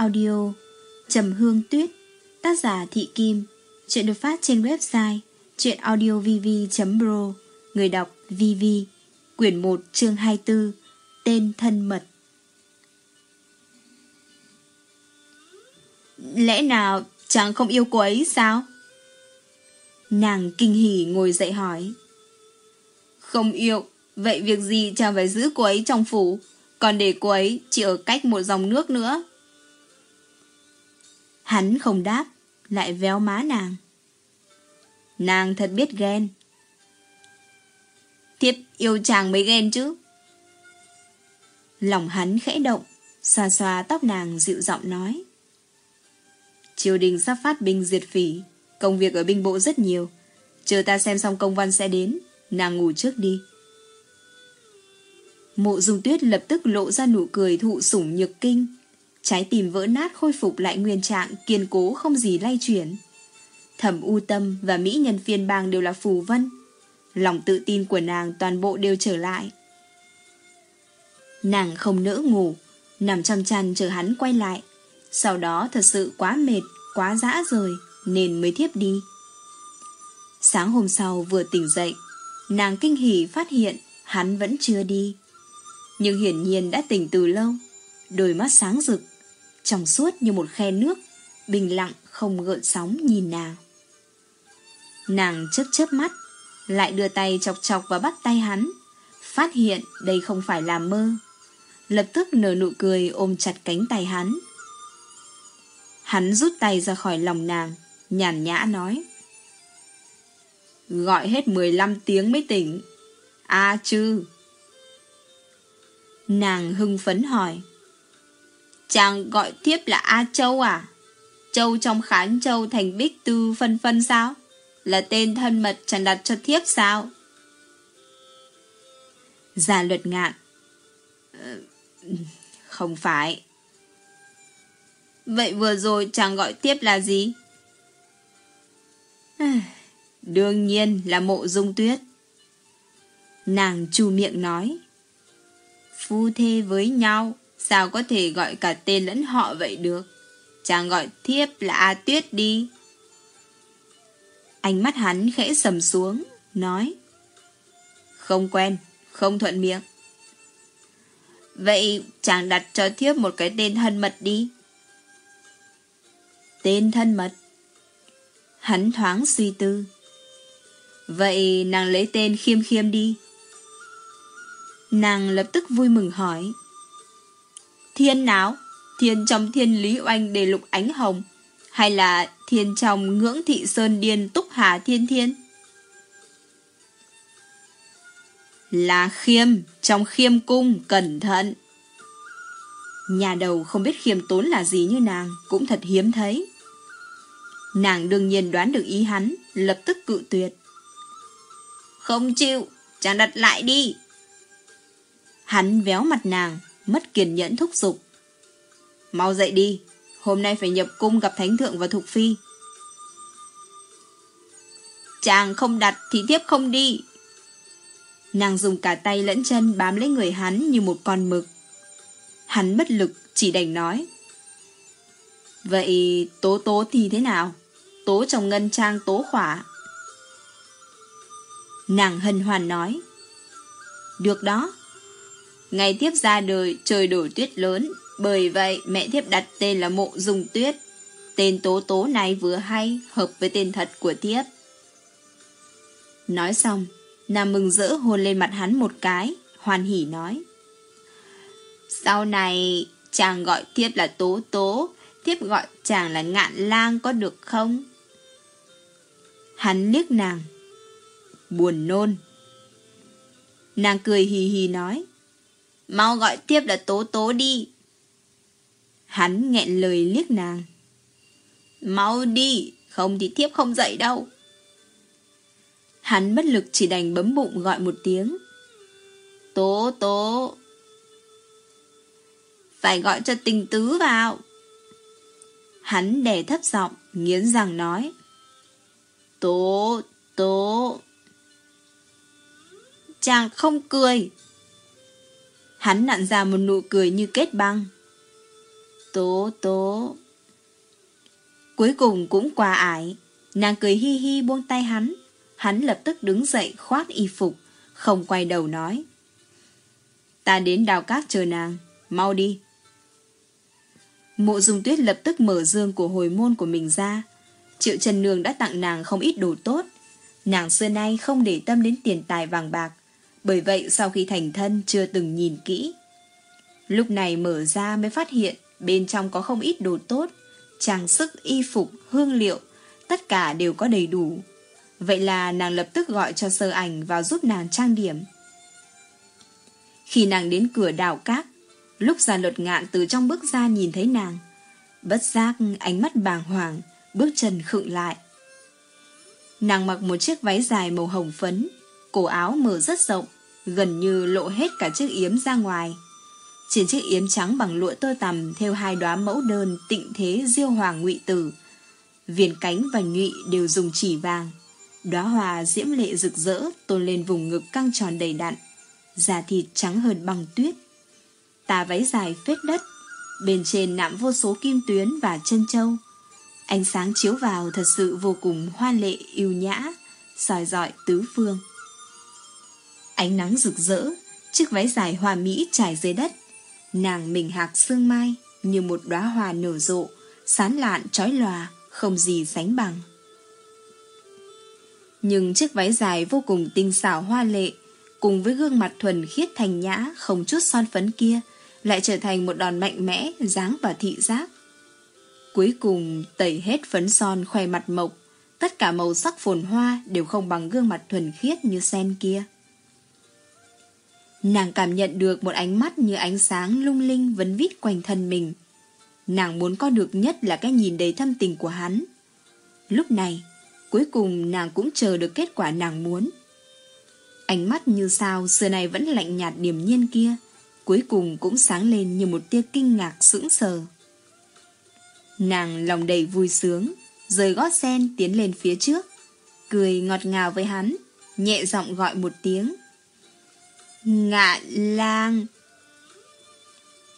audio, Trầm Hương Tuyết, Tác giả Thị Kim, Chuyện được phát trên website chuyenaudiovv.pro Người đọc VV Quyển 1 chương 24 Tên thân mật. Lẽ nào chàng không yêu cô ấy sao? Nàng kinh hỉ ngồi dậy hỏi. Không yêu, Vậy việc gì chàng phải giữ cô ấy trong phủ? Còn để cô ấy chỉ ở cách một dòng nước nữa. Hắn không đáp, Lại véo má nàng. Nàng thật biết ghen. Thiếp yêu chàng mới ghen chứ? Lòng hắn khẽ động, Xoa xoa tóc nàng dịu giọng nói. Triều đình sắp phát binh diệt phỉ, Công việc ở binh bộ rất nhiều. Chờ ta xem xong công văn sẽ đến, Nàng ngủ trước đi. Mộ dung tuyết lập tức lộ ra nụ cười thụ sủng nhược kinh. Trái tim vỡ nát khôi phục lại nguyên trạng, Kiên cố không gì lay chuyển. Thẩm U Tâm và Mỹ nhân phiên bang đều là phù vân. Lòng tự tin của nàng toàn bộ đều trở lại. Nàng không nỡ ngủ, Nằm trong chăn chờ hắn quay lại. Sau đó thật sự quá mệt, Quá dã rời, Nên mới thiếp đi. Sáng hôm sau vừa tỉnh dậy, Nàng kinh hỉ phát hiện Hắn vẫn chưa đi. Nhưng hiển nhiên đã tỉnh từ lâu. Đôi mắt sáng rực, Trong suốt như một khe nước, Bình lặng không gợn sóng nhìn nàng. Nàng chớp chớp mắt, Lại đưa tay chọc chọc vào bắt tay hắn, Phát hiện đây không phải là mơ. Lập tức nở nụ cười ôm chặt cánh tay hắn. Hắn rút tay ra khỏi lòng nàng, Nhàn nhã nói, Gọi hết 15 tiếng mới tỉnh. À chứ Nàng hưng phấn hỏi Chàng gọi thiếp là A Châu à Châu trong khán châu thành bích tư phân phân sao Là tên thân mật chàng đặt cho thiếp sao già luật ngạn ờ, Không phải Vậy vừa rồi chàng gọi tiếp là gì? Đương nhiên là mộ dung tuyết. Nàng chu miệng nói. Phu thê với nhau, sao có thể gọi cả tên lẫn họ vậy được? Chàng gọi thiếp là A Tuyết đi. Ánh mắt hắn khẽ sầm xuống, nói. Không quen, không thuận miệng. Vậy chàng đặt cho thiếp một cái tên thân mật đi. Tên thân mật. Hắn thoáng suy tư. Vậy nàng lấy tên khiêm khiêm đi. Nàng lập tức vui mừng hỏi. Thiên nào? Thiên trong thiên lý oanh đề lục ánh hồng hay là thiên trong ngưỡng thị sơn điên túc hà thiên thiên? Là khiêm, trong khiêm cung, cẩn thận. Nhà đầu không biết khiêm tốn là gì như nàng, cũng thật hiếm thấy. Nàng đương nhiên đoán được ý hắn, lập tức cự tuyệt. Không chịu, chàng đặt lại đi. Hắn véo mặt nàng, mất kiên nhẫn thúc giục. Mau dậy đi, hôm nay phải nhập cung gặp Thánh Thượng và Thục Phi. Chàng không đặt thì tiếp không đi. Nàng dùng cả tay lẫn chân bám lấy người hắn như một con mực. Hắn bất lực, chỉ đành nói. Vậy tố tố thì thế nào? Tố trong ngân trang tố khỏa. Nàng hân hoàn nói. Được đó. Ngày tiếp ra đời trời đổ tuyết lớn, bởi vậy mẹ thiếp đặt tên là Mộ Dung Tuyết. Tên tố tố này vừa hay, hợp với tên thật của thiếp. Nói xong, nàng mừng rỡ hôn lên mặt hắn một cái, hoàn hỉ nói. Sau này, chàng gọi thiếp là tố tố, thiếp gọi chàng là ngạn lang có được không? Hắn liếc nàng, buồn nôn. Nàng cười hì hì nói, mau gọi tiếp là tố tố đi. Hắn nghẹn lời liếc nàng. Mau đi, không thì tiếp không dậy đâu. Hắn bất lực chỉ đành bấm bụng gọi một tiếng. Tố tố. Phải gọi cho tình tứ vào. Hắn đè thấp giọng, nghiến răng nói. Tố, tố chàng không cười. Hắn nặn ra một nụ cười như kết băng. Tố tố. Cuối cùng cũng qua ải. Nàng cười hi hi buông tay hắn. Hắn lập tức đứng dậy khoát y phục. Không quay đầu nói. Ta đến đào cát chờ nàng. Mau đi. Mộ dung tuyết lập tức mở dương của hồi môn của mình ra. Triệu Trần Nương đã tặng nàng không ít đồ tốt. Nàng xưa nay không để tâm đến tiền tài vàng bạc. Bởi vậy sau khi thành thân chưa từng nhìn kỹ. Lúc này mở ra mới phát hiện bên trong có không ít đồ tốt. Trang sức, y phục, hương liệu, tất cả đều có đầy đủ. Vậy là nàng lập tức gọi cho sơ ảnh vào giúp nàng trang điểm. Khi nàng đến cửa đảo cát, lúc ra luật ngạn từ trong bước ra nhìn thấy nàng, bất giác ánh mắt bàng hoàng, bước chân khựng lại. Nàng mặc một chiếc váy dài màu hồng phấn, cổ áo mở rất rộng, gần như lộ hết cả chiếc yếm ra ngoài. Trên chiếc yếm trắng bằng lụa tơ tằm theo hai đóa mẫu đơn tịnh thế diêu hoàng ngụy tử. Viền cánh và nhụy đều dùng chỉ vàng. Đóa hoa diễm lệ rực rỡ tôn lên vùng ngực căng tròn đầy đặn, da thịt trắng hơn bằng tuyết. Tà váy dài phết đất, bên trên nạm vô số kim tuyến và chân châu. Ánh sáng chiếu vào thật sự vô cùng hoa lệ yêu nhã, soi dọi tứ phương. Ánh nắng rực rỡ, chiếc váy dài hoa mỹ trải dưới đất. Nàng mình hạc sương mai như một đóa hoa nở rộ, sán lạn trói lòa, không gì sánh bằng. Nhưng chiếc váy dài vô cùng tinh xảo hoa lệ, cùng với gương mặt thuần khiết thành nhã không chút son phấn kia, lại trở thành một đòn mạnh mẽ dáng vào thị giác. Cuối cùng tẩy hết phấn son khoe mặt mộc, tất cả màu sắc phồn hoa đều không bằng gương mặt thuần khiết như sen kia. Nàng cảm nhận được một ánh mắt như ánh sáng lung linh vấn vít quanh thân mình. Nàng muốn có được nhất là cái nhìn đầy thâm tình của hắn. Lúc này, cuối cùng nàng cũng chờ được kết quả nàng muốn. Ánh mắt như sao xưa này vẫn lạnh nhạt điềm nhiên kia, cuối cùng cũng sáng lên như một tia kinh ngạc sững sờ. Nàng lòng đầy vui sướng, rời gót sen tiến lên phía trước, cười ngọt ngào với hắn, nhẹ giọng gọi một tiếng. Ngạ lang.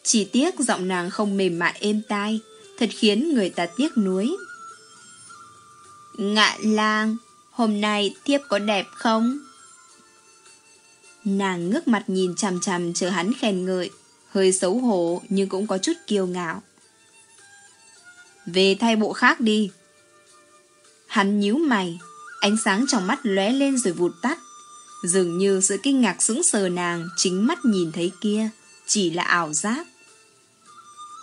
Chỉ tiếc giọng nàng không mềm mại êm tai, thật khiến người ta tiếc nuối. Ngạ lang, hôm nay thiếp có đẹp không? Nàng ngước mặt nhìn chằm chằm chờ hắn khen ngợi, hơi xấu hổ nhưng cũng có chút kiêu ngạo. Về thay bộ khác đi. Hắn nhíu mày, ánh sáng trong mắt lóe lên rồi vụt tắt. Dường như sự kinh ngạc sững sờ nàng chính mắt nhìn thấy kia, chỉ là ảo giác.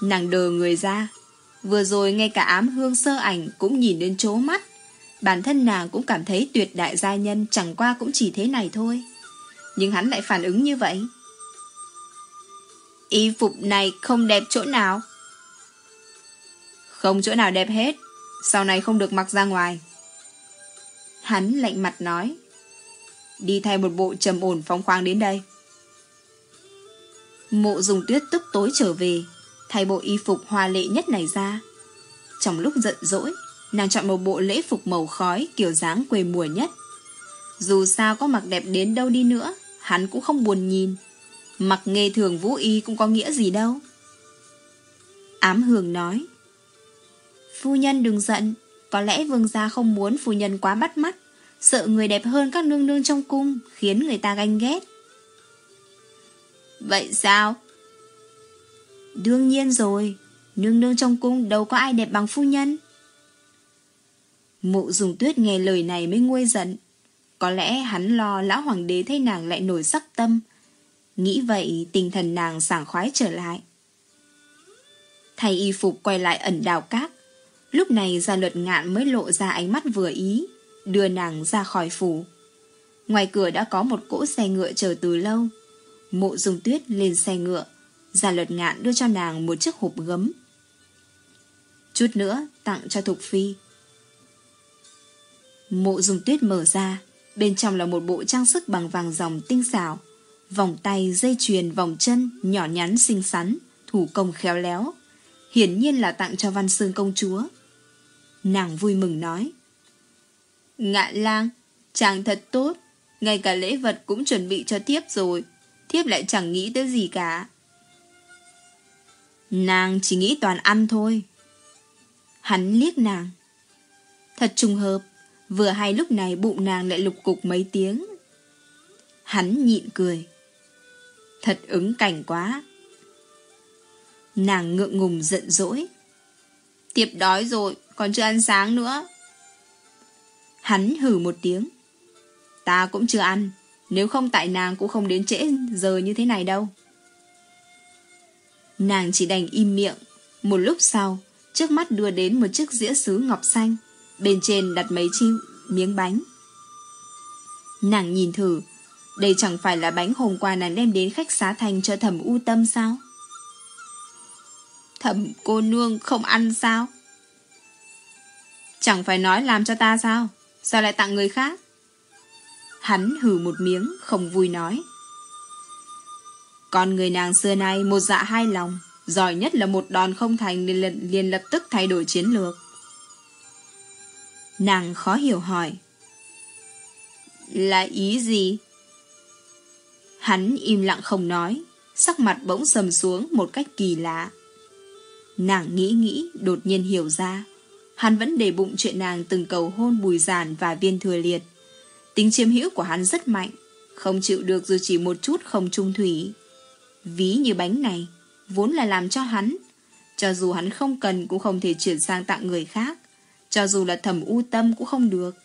Nàng đờ người ra, vừa rồi ngay cả ám hương sơ ảnh cũng nhìn đến chố mắt. Bản thân nàng cũng cảm thấy tuyệt đại gia nhân chẳng qua cũng chỉ thế này thôi. Nhưng hắn lại phản ứng như vậy. Y phục này không đẹp chỗ nào. Không chỗ nào đẹp hết, sau này không được mặc ra ngoài. Hắn lạnh mặt nói. Đi thay một bộ trầm ổn phóng khoáng đến đây. Mộ dùng tuyết tức tối trở về, thay bộ y phục hoa lệ nhất này ra. Trong lúc giận dỗi, nàng chọn một bộ lễ phục màu khói kiểu dáng quê mùa nhất. Dù sao có mặc đẹp đến đâu đi nữa, hắn cũng không buồn nhìn. Mặc nghề thường vũ y cũng có nghĩa gì đâu. Ám hường nói. Phu nhân đừng giận, có lẽ vương gia không muốn phu nhân quá bắt mắt, sợ người đẹp hơn các nương nương trong cung, khiến người ta ganh ghét. Vậy sao? Đương nhiên rồi, nương nương trong cung đâu có ai đẹp bằng phu nhân. Mụ dùng tuyết nghe lời này mới nguôi giận. Có lẽ hắn lo lão hoàng đế thấy nàng lại nổi sắc tâm. Nghĩ vậy tinh thần nàng sảng khoái trở lại. Thay y phục quay lại ẩn đào cát. Lúc này gia luật ngạn mới lộ ra ánh mắt vừa ý, đưa nàng ra khỏi phủ. Ngoài cửa đã có một cỗ xe ngựa chờ từ lâu. Mộ dùng tuyết lên xe ngựa, gia luật ngạn đưa cho nàng một chiếc hộp gấm. Chút nữa tặng cho Thục Phi. Mộ dùng tuyết mở ra, bên trong là một bộ trang sức bằng vàng dòng tinh xảo, vòng tay, dây chuyền, vòng chân, nhỏ nhắn xinh xắn, thủ công khéo léo. Hiển nhiên là tặng cho văn sương công chúa. Nàng vui mừng nói. Ngạn lang, chàng thật tốt, ngay cả lễ vật cũng chuẩn bị cho thiếp rồi, thiếp lại chẳng nghĩ tới gì cả. Nàng chỉ nghĩ toàn ăn thôi. Hắn liếc nàng. Thật trùng hợp, vừa hay lúc này bụng nàng lại lục cục mấy tiếng. Hắn nhịn cười. Thật ứng cảnh quá. Nàng ngượng ngùng giận dỗi. Tiệp đói rồi, còn chưa ăn sáng nữa. Hắn hử một tiếng. Ta cũng chưa ăn, nếu không tại nàng cũng không đến trễ giờ như thế này đâu. Nàng chỉ đành im miệng. Một lúc sau, trước mắt đưa đến một chiếc dĩa sứ ngọc xanh, bên trên đặt mấy chi miếng bánh. Nàng nhìn thử, đây chẳng phải là bánh hôm qua nàng đem đến khách xá thành cho thẩm u tâm sao? Thẩm cô nương không ăn sao? Chẳng phải nói làm cho ta sao? Sao lại tặng người khác? Hắn hừ một miếng, không vui nói. Con người nàng xưa nay một dạ hai lòng, giỏi nhất là một đòn không thành liền, liền lập tức thay đổi chiến lược. Nàng khó hiểu hỏi. Là ý gì? Hắn im lặng không nói, sắc mặt bỗng sầm xuống một cách kỳ lạ. Nàng nghĩ nghĩ, đột nhiên hiểu ra. Hắn vẫn để bụng chuyện nàng từng cầu hôn bùi giản và viên thừa liệt. Tính chiếm hữu của hắn rất mạnh, không chịu được dù chỉ một chút không trung thủy. Ví như bánh này, vốn là làm cho hắn. Cho dù hắn không cần cũng không thể chuyển sang tặng người khác. Cho dù là thầm u tâm cũng không được.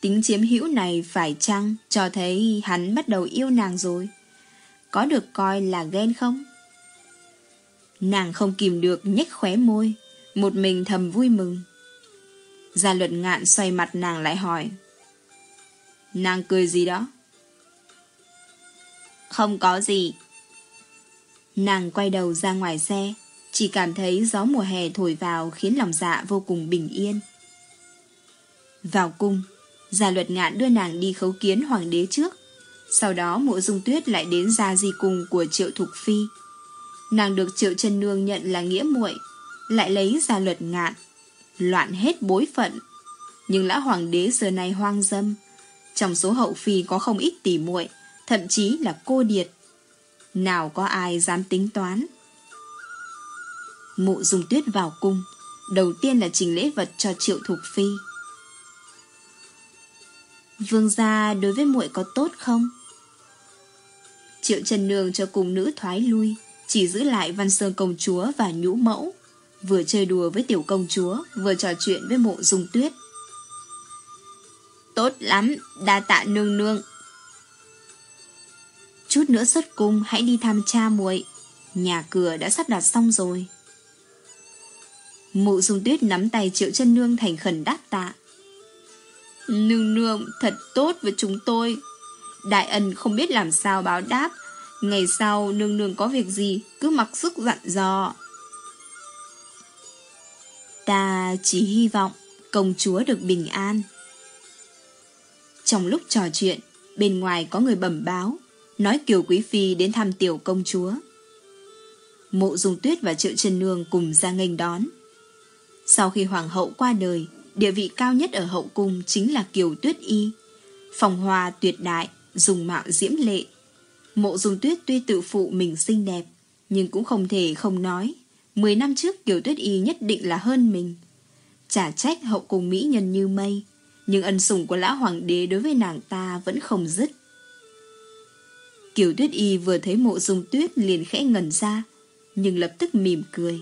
Tính chiếm hữu này phải chăng cho thấy hắn bắt đầu yêu nàng rồi? Có được coi là ghen không? Nàng không kìm được nhếch khóe môi, một mình thầm vui mừng. Gia luật ngạn xoay mặt nàng lại hỏi. Nàng cười gì đó? Không có gì. Nàng quay đầu ra ngoài xe, chỉ cảm thấy gió mùa hè thổi vào khiến lòng dạ vô cùng bình yên. Vào cung, Gia luật ngạn đưa nàng đi khấu kiến hoàng đế trước. Sau đó mộ dung tuyết lại đến gia di cung của triệu thục phi. Nàng được triệu chân nương nhận là nghĩa muội lại lấy ra luật ngạn. Loạn hết bối phận. Nhưng lã hoàng đế giờ này hoang dâm. Trong số hậu phi có không ít tỉ muội thậm chí là cô điệt. Nào có ai dám tính toán. Mộ dung tuyết vào cung, đầu tiên là trình lễ vật cho triệu thục phi. Vương gia đối với muội có tốt không? Triệu Trần Nương cho cùng nữ thoái lui, chỉ giữ lại Văn Sơn công chúa và nhũ mẫu, vừa chơi đùa với tiểu công chúa, vừa trò chuyện với mộ dung tuyết. Tốt lắm, đa tạ nương nương. Chút nữa xuất cung hãy đi thăm cha muội, nhà cửa đã sắp đặt xong rồi. Mộ dung tuyết nắm tay Triệu chân Nương thành khẩn đáp tạ. Nương nương thật tốt với chúng tôi. Đại ân không biết làm sao báo đáp. Ngày sau nương nương có việc gì cứ mặc sức dặn dò. Ta chỉ hy vọng công chúa được bình an. Trong lúc trò chuyện, bên ngoài có người bẩm báo, nói Kiều Quý Phi đến thăm tiểu công chúa. Mộ Dung Tuyết và Triệu Trần Nương cùng ra nghênh đón. Sau khi Hoàng hậu qua đời, địa vị cao nhất ở hậu cung chính là Kiều Tuyết Y. Phòng hoa tuyệt đại, dùng mạo diễm lệ. Mộ Dung tuyết tuy tự phụ mình xinh đẹp, nhưng cũng không thể không nói. Mười năm trước Kiều Tuyết Y nhất định là hơn mình. Chả trách hậu cùng mỹ nhân như mây, nhưng ân sủng của lão hoàng đế đối với nàng ta vẫn không dứt. Kiều Tuyết Y vừa thấy mộ dung tuyết liền khẽ ngẩn ra, nhưng lập tức mỉm cười.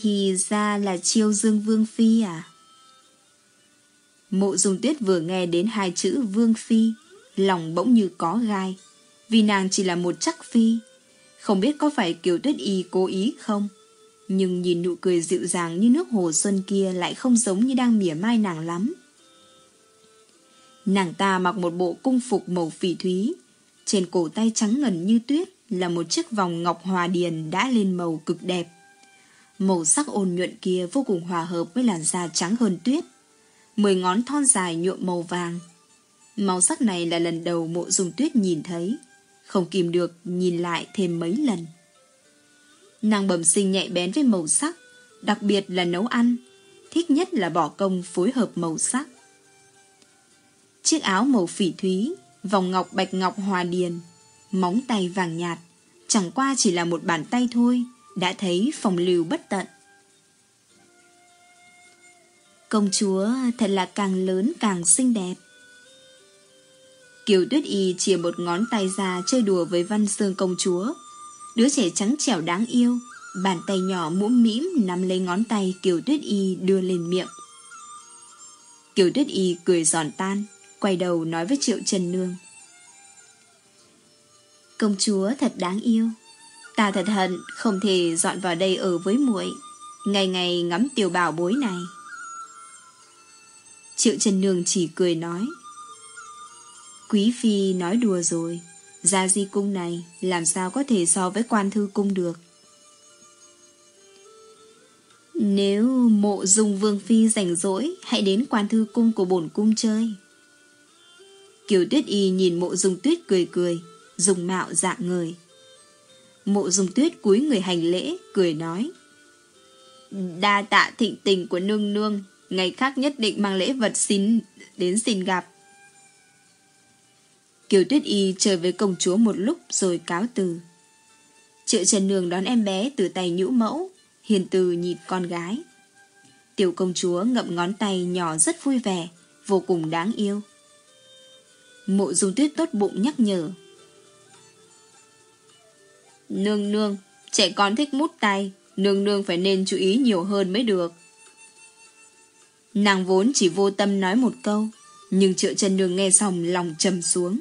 Thì ra là chiêu dương vương phi à? Mộ dung tuyết vừa nghe đến hai chữ vương phi, lòng bỗng như có gai, vì nàng chỉ là một chắc phi. Không biết có phải Kiều Tuyết Y cố ý không? Nhưng nhìn nụ cười dịu dàng như nước hồ xuân kia lại không giống như đang mỉa mai nàng lắm. Nàng ta mặc một bộ cung phục màu phỉ thúy, trên cổ tay trắng ngần như tuyết là một chiếc vòng ngọc hòa điền đã lên màu cực đẹp. Màu sắc ôn nhuận kia vô cùng hòa hợp với làn da trắng hơn tuyết. Mười ngón thon dài nhuộm màu vàng. Màu sắc này là lần đầu mộ dùng tuyết nhìn thấy. Không kìm được nhìn lại thêm mấy lần. Nàng bẩm sinh nhạy bén với màu sắc, đặc biệt là nấu ăn. Thích nhất là bỏ công phối hợp màu sắc. Chiếc áo màu phỉ thúy, vòng ngọc bạch ngọc hòa điền, móng tay vàng nhạt, chẳng qua chỉ là một bàn tay thôi, đã thấy phòng lưu bất tận. Công chúa thật là càng lớn càng xinh đẹp. Kiều Tuyết Y chìa một ngón tay ra chơi đùa với Văn Sương công chúa. Đứa trẻ trắng trẻo đáng yêu, bàn tay nhỏ mũm mĩm nắm lấy ngón tay Kiều Tuyết Y đưa lên miệng. Kiều Tuyết Y cười giòn tan, quay đầu nói với Triệu Trần Nương. Công chúa thật đáng yêu. Ta thật hận không thể dọn vào đây ở với muội, ngày ngày ngắm tiểu bảo bối này. Triệu Trần Nương chỉ cười nói. Quý Phi nói đùa rồi, Gia Di Cung này làm sao có thể so với quan thư cung được. Nếu mộ dung vương phi rảnh rỗi, hãy đến quan thư cung của bổn cung chơi. Kiều Tuyết Y nhìn mộ dung tuyết cười cười, dùng mạo dạng người. Mộ dung tuyết cúi người hành lễ, cười nói. Đa tạ thịnh tình của nương nương, ngày khác nhất định mang lễ vật xin đến xin gặp. Kiều Tuyết Y chơi với công chúa một lúc rồi cáo từ. Triệu Trần Nương đón em bé từ tay nhũ mẫu, hiền từ nhịp con gái. Tiểu công chúa ngậm ngón tay nhỏ rất vui vẻ, vô cùng đáng yêu. Mộ dung tuyết tốt bụng nhắc nhở. Nương nương, trẻ con thích mút tay, nương nương phải nên chú ý nhiều hơn mới được. Nàng vốn chỉ vô tâm nói một câu, nhưng triệu chân nương nghe xong lòng trầm xuống.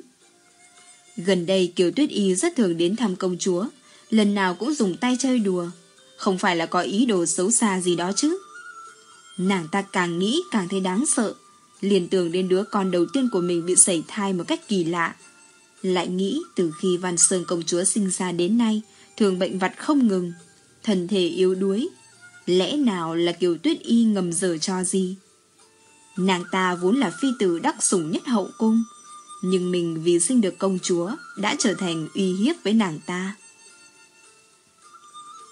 Gần đây Kiều Tuyết Y rất thường đến thăm công chúa, lần nào cũng dùng tay chơi đùa, không phải là có ý đồ xấu xa gì đó chứ. Nàng ta càng nghĩ càng thấy đáng sợ, liền tưởng đến đứa con đầu tiên của mình bị sẩy thai một cách kỳ lạ. Lại nghĩ từ khi Văn Sơn công chúa sinh ra đến nay, thường bệnh vặt không ngừng, thân thể yếu đuối. Lẽ nào là Kiều Tuyết Y ngầm dở cho gì? Nàng ta vốn là phi tử đắc sủng nhất hậu cung, nhưng mình vì sinh được công chúa đã trở thành uy hiếp với nàng ta.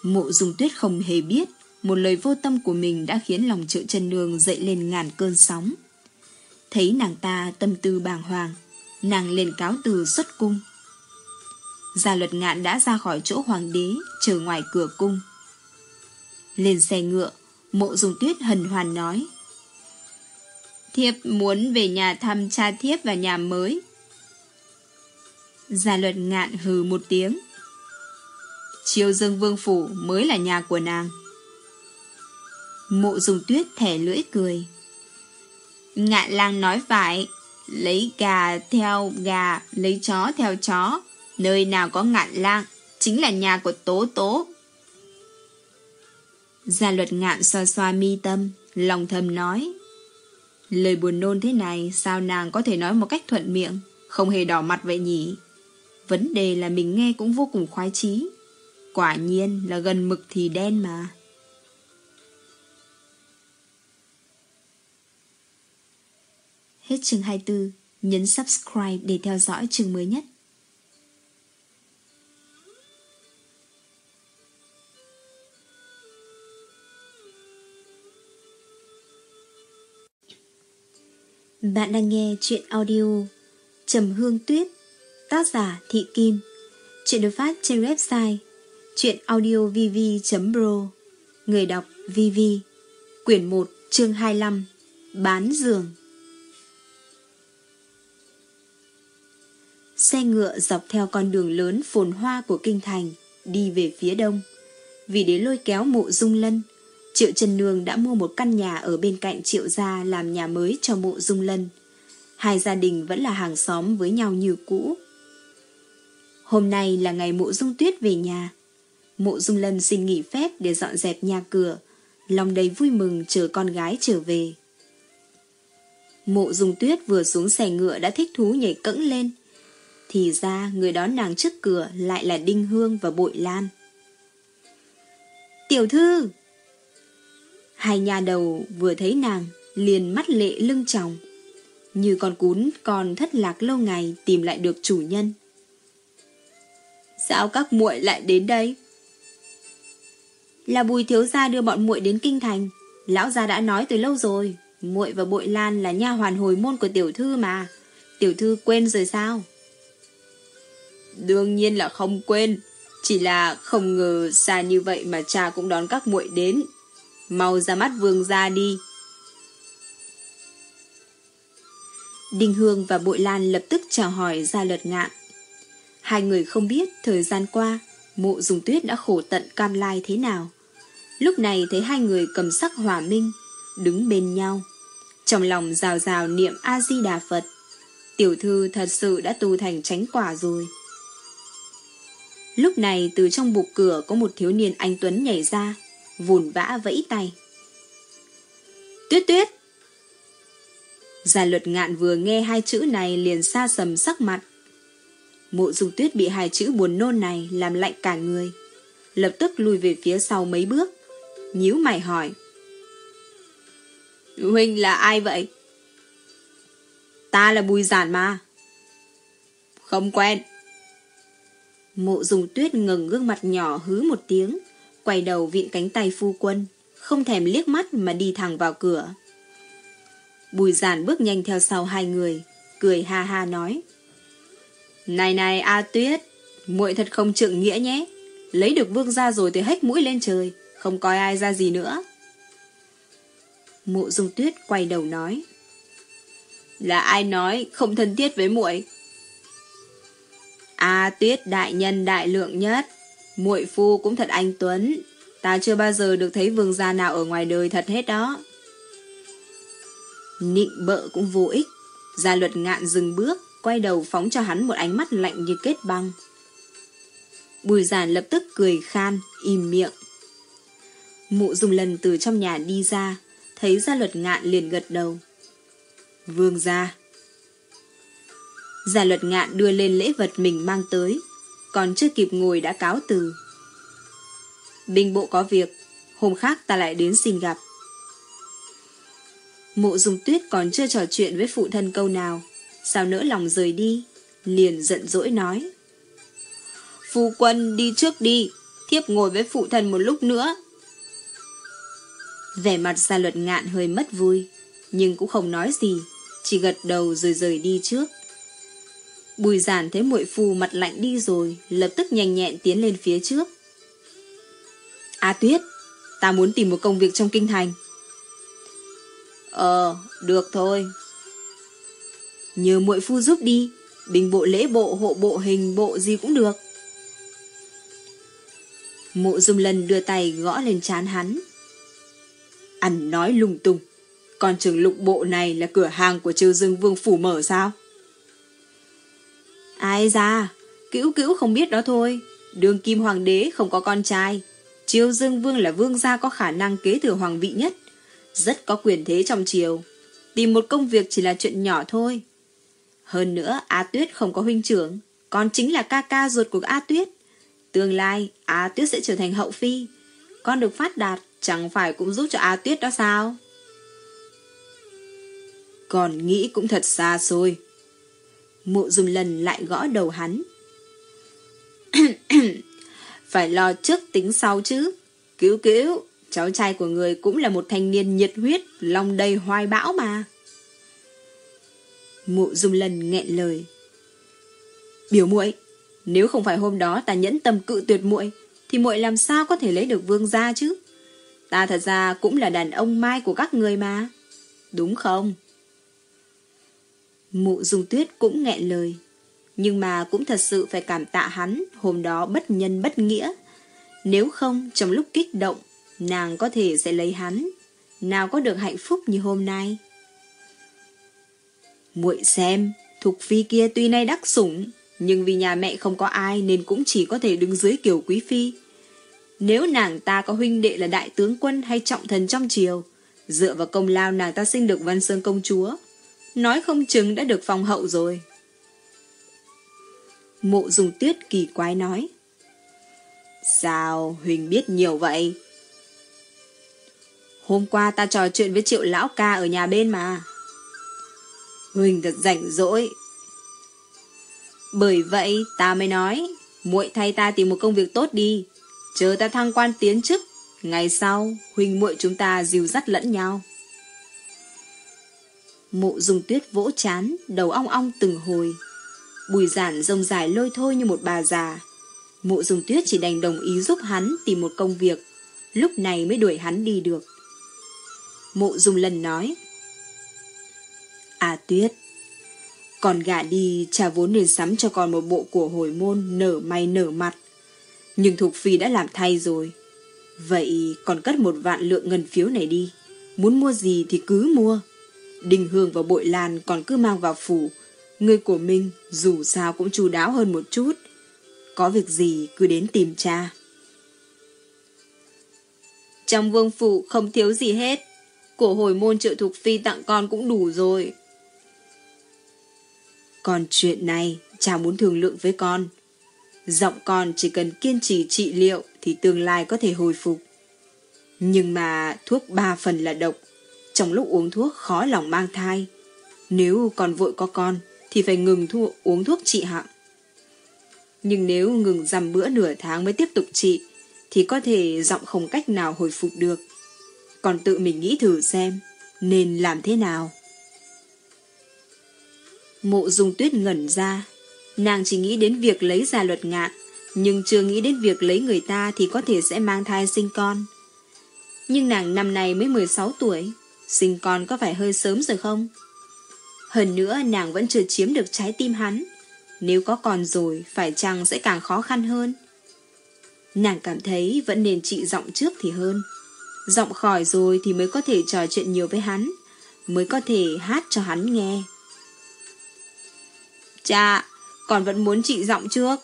Mộ dung tuyết không hề biết một lời vô tâm của mình đã khiến lòng triệu chân nương dậy lên ngàn cơn sóng. Thấy nàng ta tâm tư bàng hoàng, nàng lên cáo từ xuất cung. Gia luật ngạn đã ra khỏi chỗ hoàng đế, chờ ngoài cửa cung. Lên xe ngựa, mộ dung tuyết hần hoàn nói. Thiếp muốn về nhà thăm cha thiếp và nhà mới. Gia luật ngạn hừ một tiếng. Chiêu dương vương phủ mới là nhà của nàng. Mộ dùng tuyết thẻ lưỡi cười. Ngạn lang nói phải, lấy gà theo gà, lấy chó theo chó. Nơi nào có ngạn lang, chính là nhà của tố tố. Gia luật ngạn xoa xoa mi tâm, lòng thầm nói. Lời buồn nôn thế này sao nàng có thể nói một cách thuận miệng, không hề đỏ mặt vậy nhỉ? Vấn đề là mình nghe cũng vô cùng khoái chí. Quả nhiên là gần mực thì đen mà. Hết chương 24, nhấn subscribe để theo dõi chương mới nhất. Bạn đang nghe chuyện audio Trầm Hương Tuyết Tác giả Thị Kim. Chuyện được phát trên website Chuyện audiovv.pro Người đọc VV Quyển 1 chương 25 Bán giường. Xe ngựa dọc theo con đường lớn phồn hoa của kinh thành đi về phía đông. Vì để lôi kéo mộ dung lân, Triệu Trần Nương đã mua một căn nhà ở bên cạnh Triệu Gia làm nhà mới cho mộ dung lân. Hai gia đình vẫn là hàng xóm với nhau như cũ. Hôm nay là ngày mộ dung tuyết về nhà. Mộ dung lân xin nghỉ phép để dọn dẹp nhà cửa, lòng đầy vui mừng chờ con gái trở về. Mộ dung tuyết vừa xuống xe ngựa đã thích thú nhảy cẫng lên. Thì ra người đón nàng trước cửa lại là Đinh Hương và Bội Lan. Tiểu thư! Hai nhà đầu vừa thấy nàng, liền mắt lệ lưng tròng. Như con cún còn thất lạc lâu ngày tìm lại được chủ nhân. Sao các muội lại đến đây? Là bùi thiếu gia đưa bọn muội đến kinh thành. Lão gia đã nói từ lâu rồi. muội và bội lan là nha hoàn hồi môn của tiểu thư mà. Tiểu thư quên rồi sao? Đương nhiên là không quên. Chỉ là không ngờ xa như vậy mà cha cũng đón các muội đến. Mau ra mắt vương ra đi. Đinh Hương và Bội Lan lập tức chào hỏi ra lượt ngạn. Hai người không biết thời gian qua mộ dùng tuyết đã khổ tận cam lai thế nào. Lúc này thấy hai người cầm sắc hòa minh, đứng bên nhau. Trong lòng rào rào niệm A-di-đà Phật. Tiểu thư thật sự đã tu thành tránh quả rồi. Lúc này từ trong bục cửa có một thiếu niên anh Tuấn nhảy ra, vùn vã vẫy tay. Tuyết tuyết! Gia luật ngạn vừa nghe hai chữ này liền xa sầm sắc mặt. Mộ dung tuyết bị hai chữ buồn nôn này làm lạnh cả người. Lập tức lùi về phía sau mấy bước. nhíu mày hỏi. Huynh là ai vậy? Ta là bùi giản mà. Không quen. Mộ dùng tuyết ngừng gương mặt nhỏ hứ một tiếng, quay đầu vịn cánh tay phu quân, không thèm liếc mắt mà đi thẳng vào cửa. Bùi giản bước nhanh theo sau hai người, cười ha ha nói. Này này A Tuyết, muội thật không trượng nghĩa nhé. Lấy được vương ra rồi thì hách mũi lên trời, không coi ai ra gì nữa. Mộ dung tuyết quay đầu nói. Là ai nói không thân thiết với muội A Tuyết đại nhân đại lượng nhất, muội phu cũng thật anh tuấn, ta chưa bao giờ được thấy vương gia nào ở ngoài đời thật hết đó. Nịnh bợ cũng vô ích, gia luật ngạn dừng bước, quay đầu phóng cho hắn một ánh mắt lạnh như kết băng. Bùi giản lập tức cười khan, im miệng. Mụ dùng lần từ trong nhà đi ra, thấy gia luật ngạn liền gật đầu. Vương gia. Gia luật ngạn đưa lên lễ vật mình mang tới, còn chưa kịp ngồi đã cáo từ. Binh bộ có việc, hôm khác ta lại đến xin gặp. Mộ dùng tuyết còn chưa trò chuyện với phụ thân câu nào, sao nỡ lòng rời đi, liền giận dỗi nói. Phu quân đi trước đi, thiếp ngồi với phụ thân một lúc nữa. Vẻ mặt gia luật ngạn hơi mất vui, nhưng cũng không nói gì, chỉ gật đầu rồi rời đi trước. Bùi giản thấy muội phù mặt lạnh đi rồi, lập tức nhanh nhẹn tiến lên phía trước. A Tuyết, ta muốn tìm một công việc trong kinh thành. Ờ, được thôi. Nhờ muội phu giúp đi, bình bộ lễ bộ, hộ bộ hình bộ gì cũng được. Mộ dung lần đưa tay gõ lên chán hắn. Ăn nói lung tung, còn trường lục bộ này là cửa hàng của triều dương vương phủ mở sao? Ai ra, cữu cữu không biết đó thôi. Đường kim hoàng đế không có con trai. Triều dương vương là vương gia có khả năng kế thừa hoàng vị nhất. Rất có quyền thế trong triều. Tìm một công việc chỉ là chuyện nhỏ thôi. Hơn nữa, A Tuyết không có huynh trưởng, còn chính là ca ca ruột của A Tuyết. Tương lai, A Tuyết sẽ trở thành hậu phi. Con được phát đạt, chẳng phải cũng giúp cho A Tuyết đó sao? Còn nghĩ cũng thật xa xôi. Mộ dùng lần lại gõ đầu hắn. phải lo trước tính sau chứ. Cứu cứu, cháu trai của người cũng là một thanh niên nhiệt huyết, lòng đầy hoài bão mà. Mộ dung lần nghẹn lời. Biểu muội, nếu không phải hôm đó ta nhẫn tâm cự tuyệt muội, thì muội làm sao có thể lấy được vương gia chứ? Ta thật ra cũng là đàn ông mai của các người mà. Đúng không? Mụ dung tuyết cũng nghẹn lời. Nhưng mà cũng thật sự phải cảm tạ hắn hôm đó bất nhân bất nghĩa. Nếu không, trong lúc kích động, nàng có thể sẽ lấy hắn. Nào có được hạnh phúc như hôm nay muội xem, Thục Phi kia tuy nay đắc sủng, nhưng vì nhà mẹ không có ai nên cũng chỉ có thể đứng dưới kiểu quý phi. Nếu nàng ta có huynh đệ là đại tướng quân hay trọng thần trong triều, dựa vào công lao nàng ta sinh được Văn Sơn công chúa, nói không chừng đã được phòng hậu rồi. Mộ dùng tuyết kỳ quái nói. Sao Huỳnh biết nhiều vậy? Hôm qua ta trò chuyện với triệu lão ca ở nhà bên mà. Huỳnh thật rảnh rỗi. Bởi vậy ta mới nói, muội thay ta tìm một công việc tốt đi, chờ ta thăng quan tiến chức, ngày sau Huỳnh muội chúng ta dìu dắt lẫn nhau. Mộ dùng tuyết vỗ chán, đầu ong ong từng hồi. Bùi giản rông dài lôi thôi như một bà già. Mộ dùng tuyết chỉ đành đồng ý giúp hắn tìm một công việc, lúc này mới đuổi hắn đi được. Mộ dùng lần nói, À tuyết, còn gả đi cha vốn nên sắm cho con một bộ của hồi môn nở may nở mặt. Nhưng Thục Phi đã làm thay rồi. Vậy còn cất một vạn lượng ngân phiếu này đi. Muốn mua gì thì cứ mua. Đình Hương và Bội Lan còn cứ mang vào phủ. Người của mình dù sao cũng chu đáo hơn một chút. Có việc gì cứ đến tìm cha. Trong vương phủ không thiếu gì hết. Của hồi môn trợ thuộc phi tặng con cũng đủ rồi. Còn chuyện này, cha muốn thương lượng với con. Giọng con chỉ cần kiên trì trị liệu thì tương lai có thể hồi phục. Nhưng mà thuốc ba phần là độc. Trong lúc uống thuốc khó lòng mang thai. Nếu còn vội có con thì phải ngừng thu uống thuốc trị hạng. Nhưng nếu ngừng dằm bữa nửa tháng mới tiếp tục trị thì có thể giọng không cách nào hồi phục được. Còn tự mình nghĩ thử xem nên làm thế nào. Mộ dung tuyết ngẩn ra. Nàng chỉ nghĩ đến việc lấy ra luật ngạn, nhưng chưa nghĩ đến việc lấy người ta thì có thể sẽ mang thai sinh con. Nhưng nàng năm nay mới 16 tuổi, sinh con có phải hơi sớm rồi không? Hơn nữa nàng vẫn chưa chiếm được trái tim hắn. Nếu có còn rồi, phải chăng sẽ càng khó khăn hơn? Nàng cảm thấy vẫn nên trị giọng trước thì hơn. Giọng khỏi rồi thì mới có thể trò chuyện nhiều với hắn, mới có thể hát cho hắn nghe. Cha, còn vẫn muốn trị giọng trước.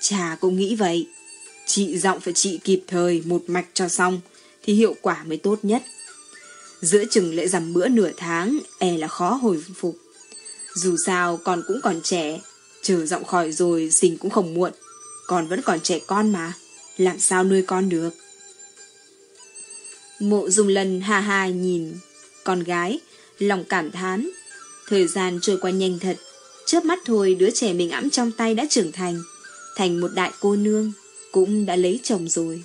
Cha cũng nghĩ vậy. Trị giọng phải trị kịp thời, một mạch cho xong, thì hiệu quả mới tốt nhất. Giữa chừng lại rằm bữa nửa tháng, e là khó hồi phục. Dù sao con cũng còn trẻ, chờ giọng khỏi rồi sinh cũng không muộn. Con vẫn còn trẻ con mà, làm sao nuôi con được. Mộ dùng lần ha ha nhìn con gái, lòng cảm thán. Thời gian trôi qua nhanh thật, chớp mắt thôi đứa trẻ mình ẵm trong tay đã trưởng thành, thành một đại cô nương, cũng đã lấy chồng rồi.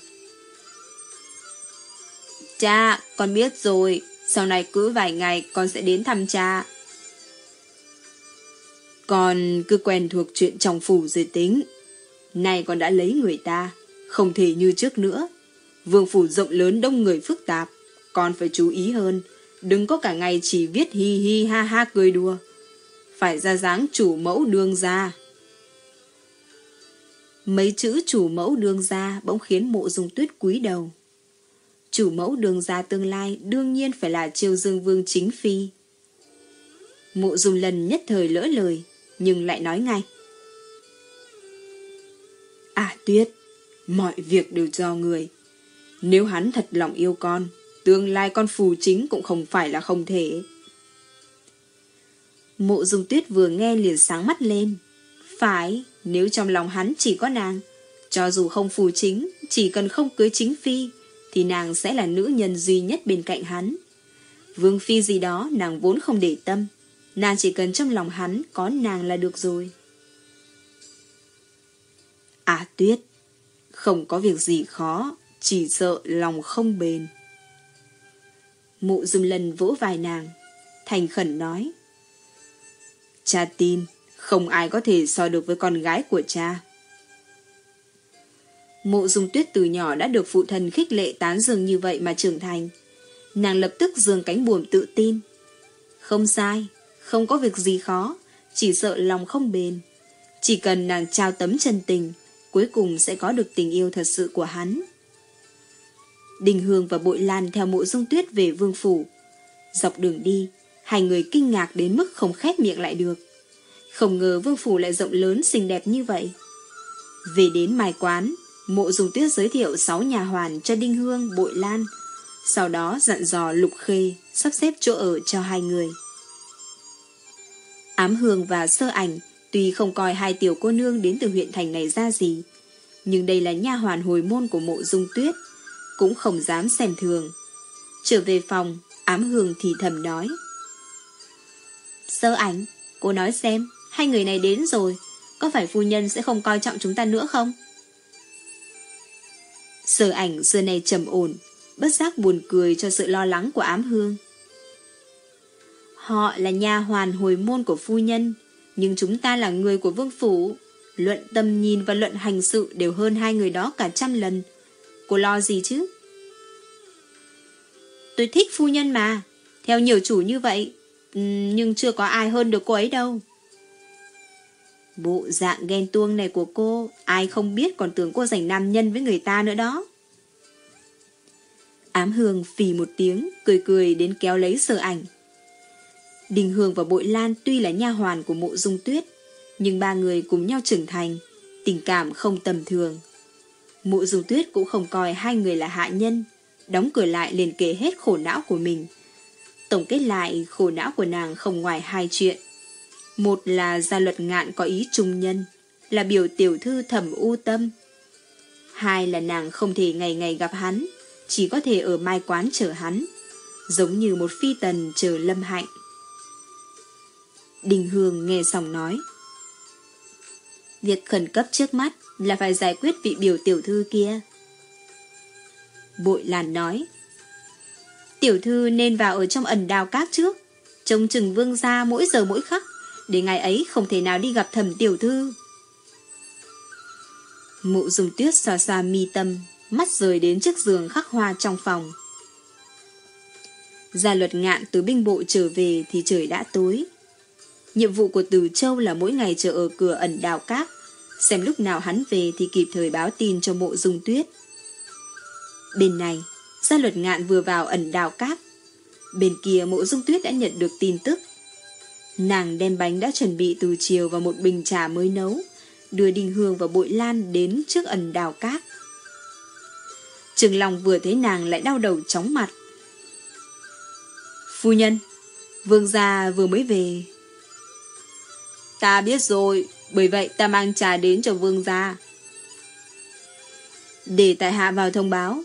Cha, con biết rồi, sau này cứ vài ngày con sẽ đến thăm cha. Con cứ quen thuộc chuyện trong phủ rồi tính. nay con đã lấy người ta, không thể như trước nữa. Vương phủ rộng lớn đông người phức tạp, con phải chú ý hơn, đừng có cả ngày chỉ viết hi hi ha ha cười đùa. Phải ra dáng chủ mẫu đương ra. Mấy chữ chủ mẫu đương ra bỗng khiến mộ dùng tuyết cúi đầu. Chủ mẫu đường ra tương lai đương nhiên phải là triều dương vương chính phi. Mộ dung lần nhất thời lỡ lời, nhưng lại nói ngay. À tuyết, mọi việc đều do người. Nếu hắn thật lòng yêu con, tương lai con phù chính cũng không phải là không thể. Mộ dung tuyết vừa nghe liền sáng mắt lên. Phải, nếu trong lòng hắn chỉ có nàng, cho dù không phù chính, chỉ cần không cưới chính phi, thì nàng sẽ là nữ nhân duy nhất bên cạnh hắn. Vương phi gì đó nàng vốn không để tâm, nàng chỉ cần trong lòng hắn có nàng là được rồi. À tuyết, không có việc gì khó, chỉ sợ lòng không bền. Mụ dùm lần vỗ vai nàng, thành khẩn nói. Cha tin, không ai có thể so được với con gái của cha. Mộ dung tuyết từ nhỏ đã được phụ thần khích lệ tán dương như vậy mà trưởng thành. Nàng lập tức dường cánh buồm tự tin. Không sai, không có việc gì khó, chỉ sợ lòng không bền. Chỉ cần nàng trao tấm chân tình, cuối cùng sẽ có được tình yêu thật sự của hắn. Đình Hương và Bội Lan theo mộ dung tuyết về vương phủ. Dọc đường đi, hai người kinh ngạc đến mức không khép miệng lại được. Không ngờ vương phủ lại rộng lớn xinh đẹp như vậy. Về đến mài quán, mộ dùng tuyết giới thiệu sáu nhà hoàn cho Đinh Hương, Bội Lan. Sau đó dặn dò Lục Khê sắp xếp chỗ ở cho hai người. Ám Hương và Sơ Ảnh tuy không coi hai tiểu cô nương đến từ huyện thành này ra gì, nhưng đây là nha hoàn hồi môn của mộ dung tuyết, cũng không dám xem thường. Trở về phòng, Ám Hương thì thầm nói. Sơ Ảnh, cô nói xem, hai người này đến rồi, có phải phu nhân sẽ không coi trọng chúng ta nữa không? Sở ảnh xưa này trầm ổn, bất giác buồn cười cho sự lo lắng của ám hương. Họ là nha hoàn hồi môn của phu nhân, nhưng chúng ta là người của vương phủ. luận tâm nhìn và luận hành sự đều hơn hai người đó cả trăm lần. Cô lo gì chứ? Tôi thích phu nhân mà, theo nhiều chủ như vậy, nhưng chưa có ai hơn được cô ấy đâu. Bộ dạng ghen tuông này của cô, ai không biết còn tưởng cô giành nam nhân với người ta nữa đó. Ám Hương phì một tiếng, cười cười đến kéo lấy sơ ảnh. Đình Hương và Bội Lan tuy là nha hoàn của mộ dung tuyết, nhưng ba người cùng nhau trưởng thành, tình cảm không tầm thường. Mộ dung tuyết cũng không coi hai người là hạ nhân, đóng cửa lại liền kể hết khổ não của mình. Tổng kết lại, khổ não của nàng không ngoài hai chuyện. Một là gia luật ngạn có ý trung nhân, là biểu tiểu thư thẩm u tâm. Hai là nàng không thể ngày ngày gặp hắn, chỉ có thể ở mai quán chờ hắn, giống như một phi tần chờ lâm hạnh. Đình Hương nghe xong nói. Việc khẩn cấp trước mắt là phải giải quyết vị biểu tiểu thư kia. Bội Lan nói. Tiểu thư nên vào ở trong ẩn đào cát trước, trông chừng vương gia mỗi giờ mỗi khắc, để ngày ấy không thể nào đi gặp thầm tiểu thư. Mụ dùng tuyết xoa xoa mi tâm, mắt rời đến chiếc giường khắc hoa trong phòng. Gia luật ngạn từ binh bộ trở về thì trời đã tối. Nhiệm vụ của Từ Châu là mỗi ngày chờ ở cửa ẩn đào cát, xem lúc nào hắn về thì kịp thời báo tin cho mộ dung tuyết. Bên này, gia luật ngạn vừa vào ẩn đào cát. Bên kia mộ dung tuyết đã nhận được tin tức. Nàng đem bánh đã chuẩn bị từ chiều và một bình trà mới nấu, đưa đình Hương và Bội Lan đến trước ẩn đào cát. Trường Long vừa thấy nàng lại đau đầu chóng mặt. Phu nhân, vương gia vừa mới về. Ta biết rồi, bởi vậy ta mang trà đến cho vương gia. Để tại hạ vào thông báo.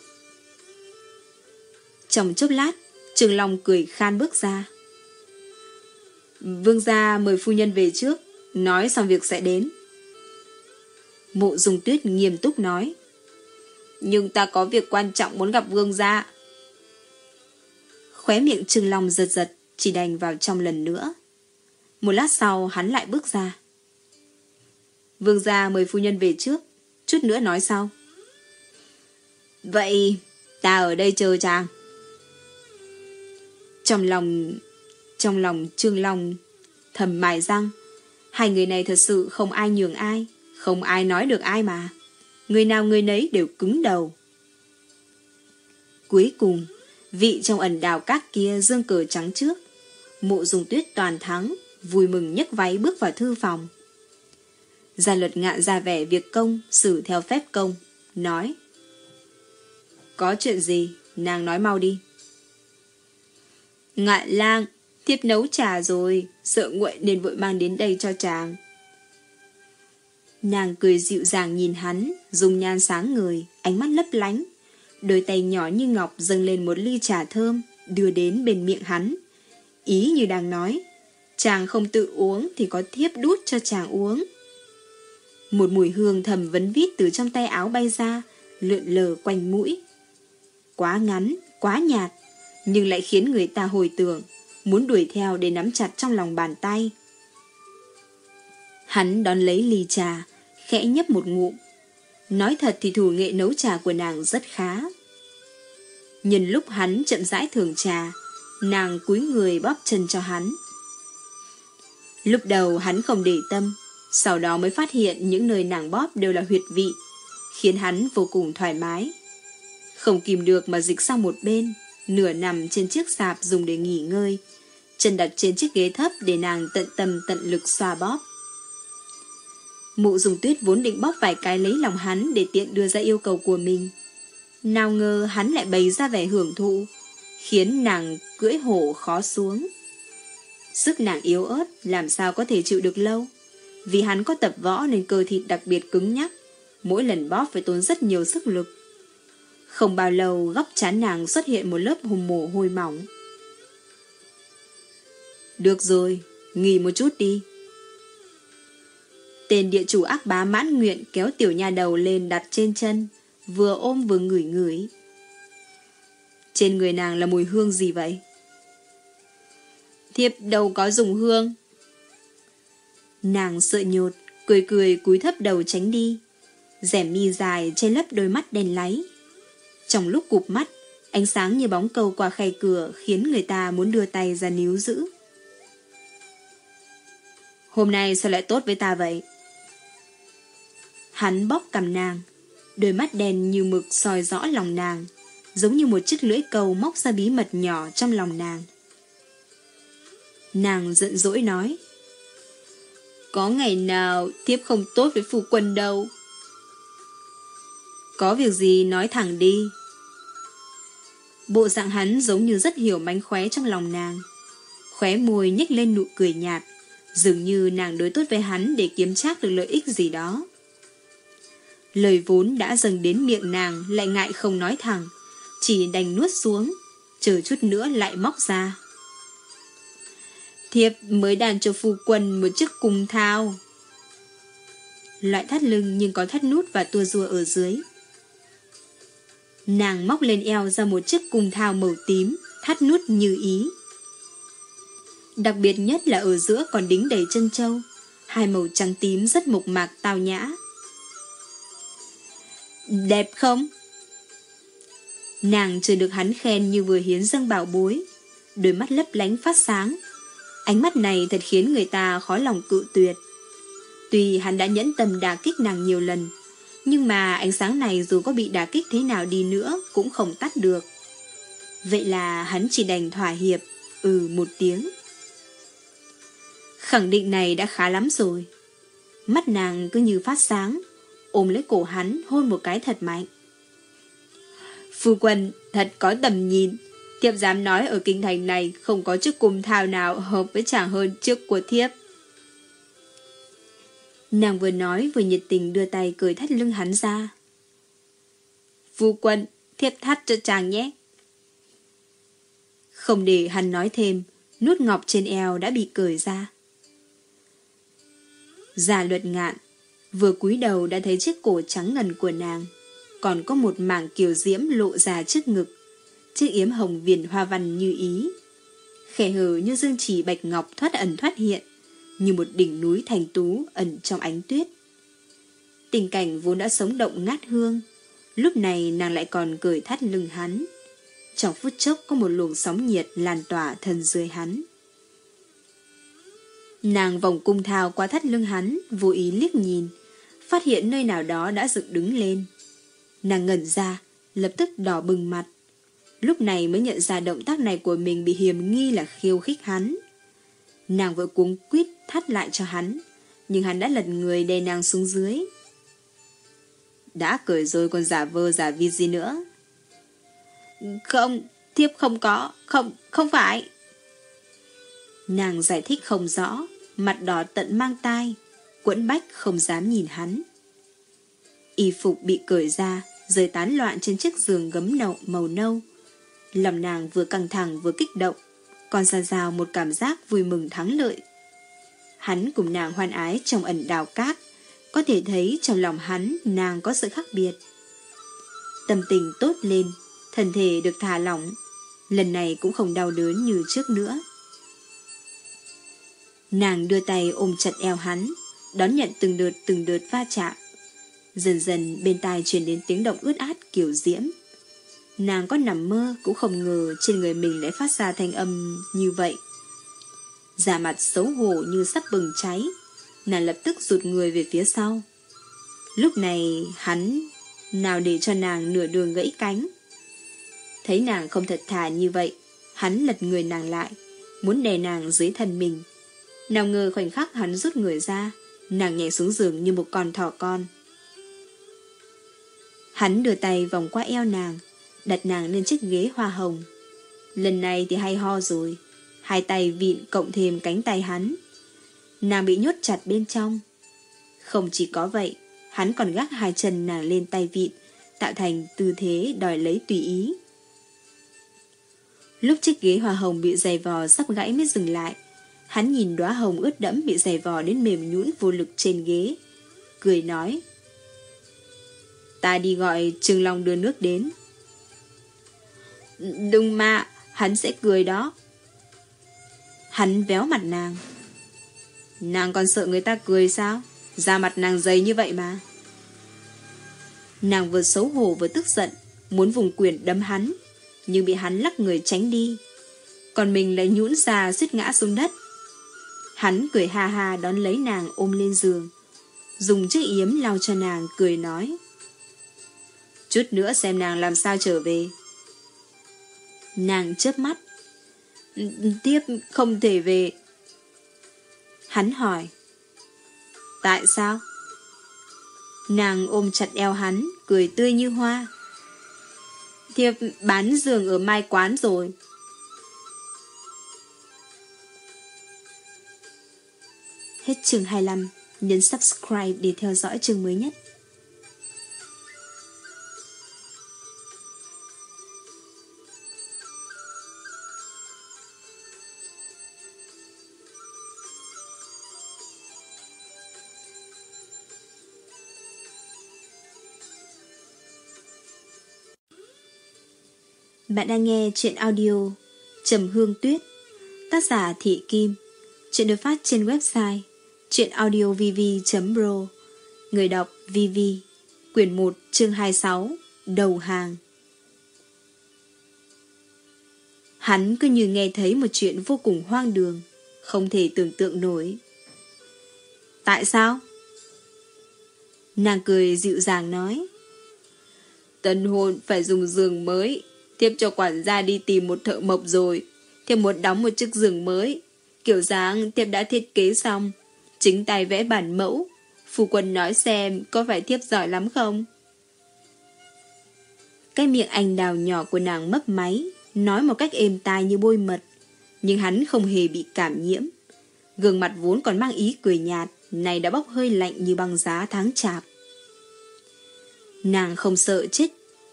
Trong chốc lát, Trường Long cười khan bước ra. Vương gia mời phu nhân về trước, nói xong việc sẽ đến. Mộ dùng tuyết nghiêm túc nói. Nhưng ta có việc quan trọng muốn gặp vương gia. Khóe miệng Trừng Long giật giật, chỉ đành vào trong lần nữa. Một lát sau hắn lại bước ra. Vương gia mời phu nhân về trước, chút nữa nói sau. Vậy ta ở đây chờ chàng. Trong lòng trong lòng Trương Long thầm mài răng. Hai người này thật sự không ai nhường ai, không ai nói được ai mà. Người nào người nấy đều cứng đầu. Cuối cùng, vị trong ẩn đào các kia dương cờ trắng trước. Mộ dùng tuyết toàn thắng, vui mừng nhấc váy bước vào thư phòng. Gia luật ngạn ra vẻ việc công, xử theo phép công, nói. Có chuyện gì, nàng nói mau đi. Ngạn lang, thiếp nấu trà rồi, sợ nguội nên vội mang đến đây cho chàng. Nàng cười dịu dàng nhìn hắn, dùng nhan sáng người, ánh mắt lấp lánh. Đôi tay nhỏ như ngọc dâng lên một ly trà thơm, đưa đến bên miệng hắn. Ý như đang nói, chàng không tự uống thì có thiếp đút cho chàng uống. Một mùi hương thầm vấn vít từ trong tay áo bay ra, lượn lờ quanh mũi. Quá ngắn, quá nhạt, nhưng lại khiến người ta hồi tưởng, muốn đuổi theo để nắm chặt trong lòng bàn tay. Hắn đón lấy ly trà, khẽ nhấp một ngụm. Nói thật thì thủ nghệ nấu trà của nàng rất khá. Nhân lúc hắn chậm rãi thưởng trà, nàng cúi người bóp chân cho hắn. Lúc đầu hắn không để tâm, sau đó mới phát hiện những nơi nàng bóp đều là huyệt vị, khiến hắn vô cùng thoải mái. Không kìm được mà dịch sang một bên, nửa nằm trên chiếc sạp dùng để nghỉ ngơi, chân đặt trên chiếc ghế thấp để nàng tận tâm tận lực xoa bóp. Mụ dùng tuyết vốn định bóp vài cái lấy lòng hắn để tiện đưa ra yêu cầu của mình. Nào ngờ hắn lại bày ra vẻ hưởng thụ, khiến nàng cưỡi hổ khó xuống. Sức nàng yếu ớt làm sao có thể chịu được lâu. Vì hắn có tập võ nên cơ thịt đặc biệt cứng nhắc, mỗi lần bóp phải tốn rất nhiều sức lực. Không bao lâu góc chán nàng xuất hiện một lớp hùng mồ hôi mỏng. Được rồi, nghỉ một chút đi. Tên địa chủ ác bá mãn nguyện kéo tiểu nha đầu lên đặt trên chân, vừa ôm vừa ngửi ngửi. Trên người nàng là mùi hương gì vậy? Thiếp đâu có dùng hương. Nàng sợ nhột, Cười cười cúi thấp đầu tránh đi. Rẻ mi dài che lấp đôi mắt đen láy. Trong lúc cụp mắt, ánh sáng như bóng cầu qua khay cửa khiến người ta muốn đưa tay ra níu giữ. Hôm nay sao lại tốt với ta vậy? Hắn bóp cầm nàng, đôi mắt đen như mực soi rõ lòng nàng, giống như một chiếc lưỡi cầu móc ra bí mật nhỏ trong lòng nàng. Nàng giận dỗi nói, Có ngày nào thiếp không tốt với phu quân đâu. Có việc gì nói thẳng đi. Bộ dạng hắn giống như rất hiểu mánh khóe trong lòng nàng. Khóe môi nhếch lên nụ cười nhạt, dường như nàng đối tốt với hắn để kiếm trác được lợi ích gì đó. Lời vốn đã dâng đến miệng nàng lại ngại không nói thẳng, chỉ đành nuốt xuống, chờ chút nữa lại móc ra. Thiệp mới đàn cho phu quân một chiếc cung thao. Loại thắt lưng nhưng có thắt nút và tua rua ở dưới. Nàng móc lên eo ra một chiếc cung thao màu tím, thắt nút như ý. Đặc biệt nhất là ở giữa còn đính đầy chân châu, hai màu trắng tím rất mộc mạc tao nhã. Đẹp không? Nàng chưa được hắn khen như vừa hiến dâng bảo bối, đôi mắt lấp lánh phát sáng. Ánh mắt này thật khiến người ta khó lòng cự tuyệt. Tuy hắn đã nhẫn tâm đả kích nàng nhiều lần, nhưng mà ánh sáng này dù có bị đả kích thế nào đi nữa cũng không tắt được. Vậy là hắn chỉ đành thỏa hiệp, ừ một tiếng. Khẳng định này đã khá lắm rồi. Mắt nàng cứ như phát sáng, ôm lấy cổ hắn hôn một cái thật mạnh. Phu quân thật có tầm nhìn, thiếp dám nói ở kinh thành này không có chức cung thao nào hợp với chàng hơn chức của thiếp. Nàng vừa nói vừa nhiệt tình đưa tay cười thắt lưng hắn ra. Phu quân, thiếp thắt cho chàng nhé. Không để hắn nói thêm, nút ngọc trên eo đã bị cởi ra. Già luật ngạn, vừa cúi đầu đã thấy chiếc cổ trắng ngần của nàng, còn có một mảng kiều diễm lộ ra trước ngực, chiếc yếm hồng viền hoa văn như ý. Khẽ hờ như dương chỉ bạch ngọc thoát ẩn thoát hiện, như một đỉnh núi thành tú ẩn trong ánh tuyết. Tình cảnh vốn đã sống động ngát hương, lúc này nàng lại còn cười thắt lưng hắn. Trong phút chốc có một luồng sóng nhiệt lan tỏa thân dưới hắn. Nàng vòng cung thao qua thắt lưng hắn, vô ý liếc nhìn, phát hiện nơi nào đó đã dựng đứng lên. Nàng ngẩn ra, lập tức đỏ bừng mặt. Lúc này mới nhận ra động tác này của mình bị hiểm nghi là khiêu khích hắn. Nàng vội cuống quýt thắt lại cho hắn, nhưng hắn đã lật người đè nàng xuống dưới. Đã cười rồi còn giả vơ giả vi gì nữa. Không, thiếp không có, không, không phải. Nàng giải thích không rõ, mặt đỏ tận mang tai, quẫn bách không dám nhìn hắn. Y phục bị cởi ra, rơi tán loạn trên chiếc giường gấm nậu màu nâu. Lòng nàng vừa căng thẳng vừa kích động, còn ra rào một cảm giác vui mừng thắng lợi. Hắn cùng nàng hoan ái trong ẩn đào cát, có thể thấy trong lòng hắn nàng có sự khác biệt. Tâm tình tốt lên, thân thể được thả lỏng, lần này cũng không đau đớn như trước nữa. Nàng đưa tay ôm chặt eo hắn, đón nhận từng đợt từng đợt va chạm. Dần dần bên tai truyền đến tiếng động ướt át kiểu diễm. Nàng có nằm mơ cũng không ngờ trên người mình lại phát ra thanh âm như vậy. Giả mặt xấu hổ như sắp bừng cháy, nàng lập tức rụt người về phía sau. Lúc này hắn nào để cho nàng nửa đường gãy cánh. Thấy nàng không thật thà như vậy, hắn lật người nàng lại, muốn đè nàng dưới thân mình. Nào ngờ khoảnh khắc hắn rút người ra, nàng nhảy xuống giường như một con thỏ con. Hắn đưa tay vòng qua eo nàng, đặt nàng lên chiếc ghế hoa hồng. Lần này thì hay ho rồi, hai tay vịn cộng thêm cánh tay hắn. Nàng bị nhốt chặt bên trong. Không chỉ có vậy, hắn còn gác hai chân nàng lên tay vịn, tạo thành tư thế đòi lấy tùy ý. Lúc chiếc ghế hoa hồng bị giày vò sắp gãy mới dừng lại, hắn nhìn đóa hồng ướt đẫm bị giày vò đến mềm nhũn vô lực trên ghế. Cười nói, Ta đi gọi Trương Long đưa nước đến. Đừng mà, hắn sẽ cười đó. Hắn véo mặt nàng. Nàng còn sợ người ta cười sao? Da mặt nàng dày như vậy mà. Nàng vừa xấu hổ vừa tức giận, muốn vùng quyền đấm hắn, nhưng bị hắn lắc người tránh đi. Còn mình lại nhũn ra suýt ngã xuống đất. Hắn cười ha ha đón lấy nàng ôm lên giường, dùng chiếc yếm lau cho nàng cười nói. Chút nữa xem nàng làm sao trở về. Nàng chớp mắt. Tiếp không thể về. Hắn hỏi. Tại sao? Nàng ôm chặt eo hắn, cười tươi như hoa. Thiệp bán giường ở mai quán rồi. Hết chương 25, nhấn subscribe để theo dõi chương mới nhất. Bạn đang nghe chuyện audio Trầm Hương Tuyết Tác giả Thị Kim Chuyện được phát trên website Chuyện audio vv.pro Người đọc VV Quyển 1 chương 26 Đầu hàng Hắn cứ như nghe thấy một chuyện vô cùng hoang đường, Không thể tưởng tượng nổi Tại sao? Nàng cười dịu dàng nói Tân hôn phải dùng giường mới Tiếp cho quản gia đi tìm một thợ mộc rồi. Thiếp muốn đóng một chiếc giường mới. Kiểu dáng thiếp đã thiết kế xong. Chính tay vẽ bản mẫu. Phu quân nói xem có phải thiếp giỏi lắm không? Cái miệng anh đào nhỏ của nàng mấp máy, nói một cách êm tai như bôi mật. Nhưng hắn không hề bị cảm nhiễm. Gương mặt vốn còn mang ý cười nhạt, này đã bốc hơi lạnh như băng giá tháng chạp. Nàng không sợ chết,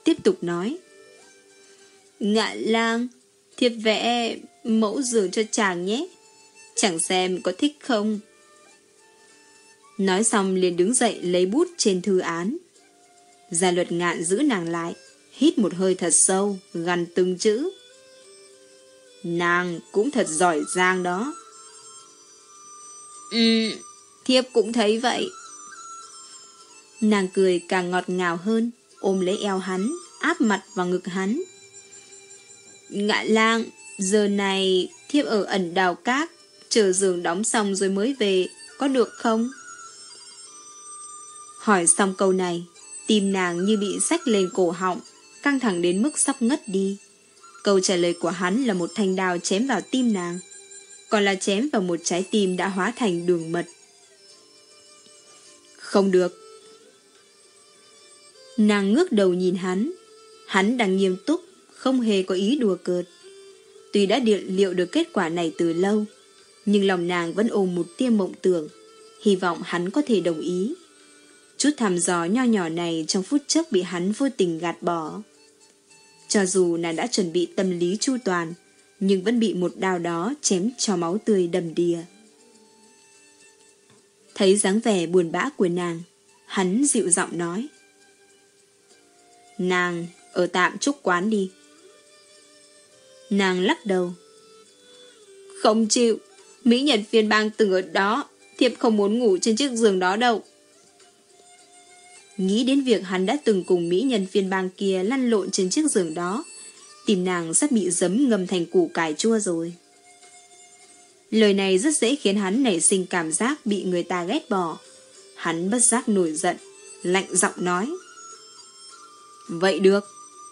tiếp tục nói. Ngạ lang, thiếp vẽ mẫu giường cho chàng nhé. Chẳng xem có thích không? Nói xong liền đứng dậy lấy bút trên thư án. Gia luật ngạn giữ nàng lại, hít một hơi thật sâu, gần từng chữ. Nàng cũng thật giỏi giang đó. Ừ, thiếp cũng thấy vậy. Nàng cười càng ngọt ngào hơn, ôm lấy eo hắn, áp mặt vào ngực hắn. Ngạ lang, giờ này thiếp ở ẩn đào cát, chờ giường đóng xong rồi mới về, có được không? Hỏi xong câu này, tim nàng như bị sách lên cổ họng, căng thẳng đến mức sắp ngất đi. Câu trả lời của hắn là một thanh đào chém vào tim nàng, còn là chém vào một trái tim đã hóa thành đường mật. Không được. Nàng ngước đầu nhìn hắn, hắn đang nghiêm túc, không hề có ý đùa cợt. Tuy đã điện liệu được kết quả này từ lâu, nhưng lòng nàng vẫn ôm một tia mộng tưởng, hy vọng hắn có thể đồng ý. Chút thăm dò nho nhỏ này trong phút chốc bị hắn vô tình gạt bỏ. Cho dù nàng đã chuẩn bị tâm lý chu toàn, nhưng vẫn bị một đao đó chém cho máu tươi đầm đìa. Thấy dáng vẻ buồn bã của nàng, hắn dịu giọng nói. Nàng, ở tạm trúc quán đi. Nàng lắc đầu. Không chịu, Mỹ Nhật phiên bang từng ở đó, thiệp không muốn ngủ trên chiếc giường đó đâu. Nghĩ đến việc hắn đã từng cùng Mỹ nhân phiên bang kia lăn lộn trên chiếc giường đó, tìm nàng sắp bị giấm ngâm thành củ cải chua rồi. Lời này rất dễ khiến hắn nảy sinh cảm giác bị người ta ghét bỏ. Hắn bất giác nổi giận, lạnh giọng nói. Vậy được,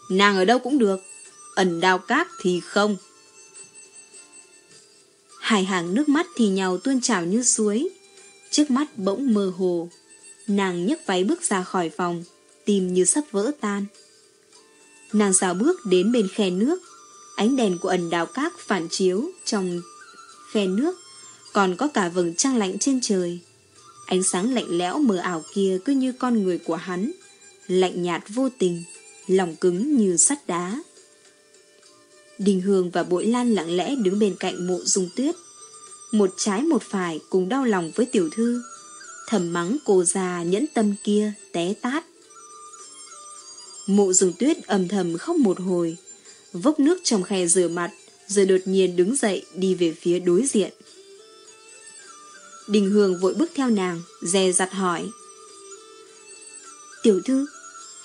nàng ở đâu cũng được ẩn đào cát thì không. Hai hàng nước mắt thì nhau tuôn trào như suối. Trước mắt bỗng mơ hồ. Nàng nhấc váy bước ra khỏi phòng, tim như sắp vỡ tan. Nàng dạo bước đến bên khe nước. Ánh đèn của ẩn đào cát phản chiếu trong khe nước. Còn có cả vầng trăng lạnh trên trời. Ánh sáng lạnh lẽo mờ ảo kia cứ như con người của hắn. Lạnh nhạt vô tình, lòng cứng như sắt đá. Đình Hương và Bội Lan lặng lẽ đứng bên cạnh mộ dung tuyết. Một trái một phải cùng đau lòng với tiểu thư. Thầm mắng cô già nhẫn tâm kia té tát. Mộ dùng tuyết âm thầm khóc một hồi, vốc nước trong khe rửa mặt, rồi đột nhiên đứng dậy đi về phía đối diện. Đình Hương vội bước theo nàng, dè dặt hỏi. Tiểu thư,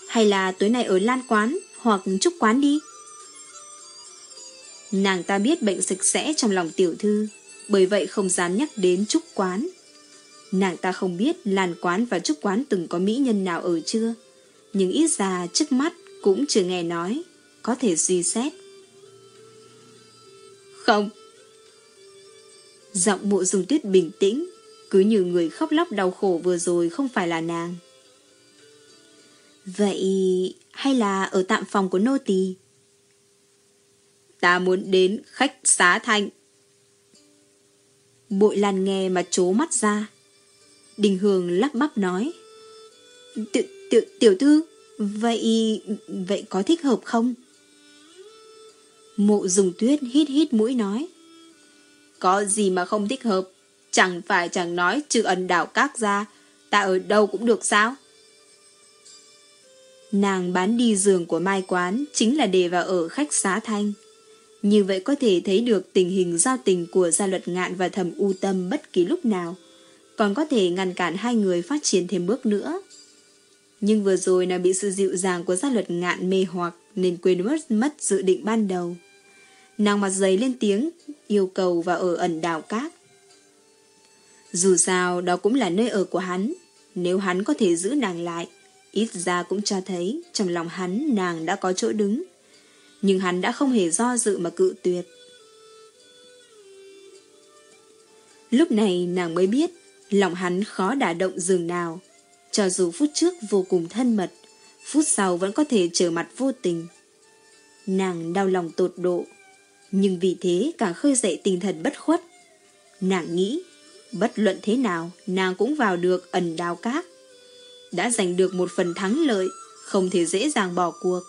hay là tối nay ở Lan Quán hoặc Trúc Quán đi? Nàng ta biết bệnh sạch sẽ trong lòng tiểu thư, bởi vậy không dám nhắc đến Trúc Quán. Nàng ta không biết Lan Quán và Trúc Quán từng có mỹ nhân nào ở chưa, nhưng ít ra trước mắt cũng chưa nghe nói, có thể suy xét. Không. Giọng mộ dùng tuyết bình tĩnh, cứ như người khóc lóc đau khổ vừa rồi không phải là nàng. Vậy hay là ở tạm phòng của nô tỳ? Ta muốn đến khách xá thanh. Bội lan nghe mà trố mắt ra. Đình Hương lắp bắp nói. Tiểu, tiểu, tiểu thư, vậy, vậy có thích hợp không? Mộ dùng tuyết hít hít mũi nói. Có gì mà không thích hợp, chẳng phải chẳng nói trừ ẩn đảo các ra, ta ở đâu cũng được sao? Nàng bán đi giường của Mai Quán chính là để vào ở khách xá thanh. Như vậy có thể thấy được tình hình giao tình của gia luật ngạn và thầm u tâm bất kỳ lúc nào, còn có thể ngăn cản hai người phát triển thêm bước nữa. Nhưng vừa rồi là bị sự dịu dàng của gia luật ngạn mê hoặc nên quên mất mất dự định ban đầu. Nàng mặt giấy lên tiếng yêu cầu và ở ẩn đảo cát. Dù sao đó cũng là nơi ở của hắn, nếu hắn có thể giữ nàng lại, ít ra cũng cho thấy trong lòng hắn nàng đã có chỗ đứng nhưng hắn đã không hề do dự mà cự tuyệt. Lúc này nàng mới biết, lòng hắn khó đả động dường nào. Cho dù phút trước vô cùng thân mật, phút sau vẫn có thể trở mặt vô tình. Nàng đau lòng tột độ, nhưng vì thế càng khơi dậy tinh thần bất khuất. Nàng nghĩ, bất luận thế nào, nàng cũng vào được ẩn đào cát. Đã giành được một phần thắng lợi, không thể dễ dàng bỏ cuộc.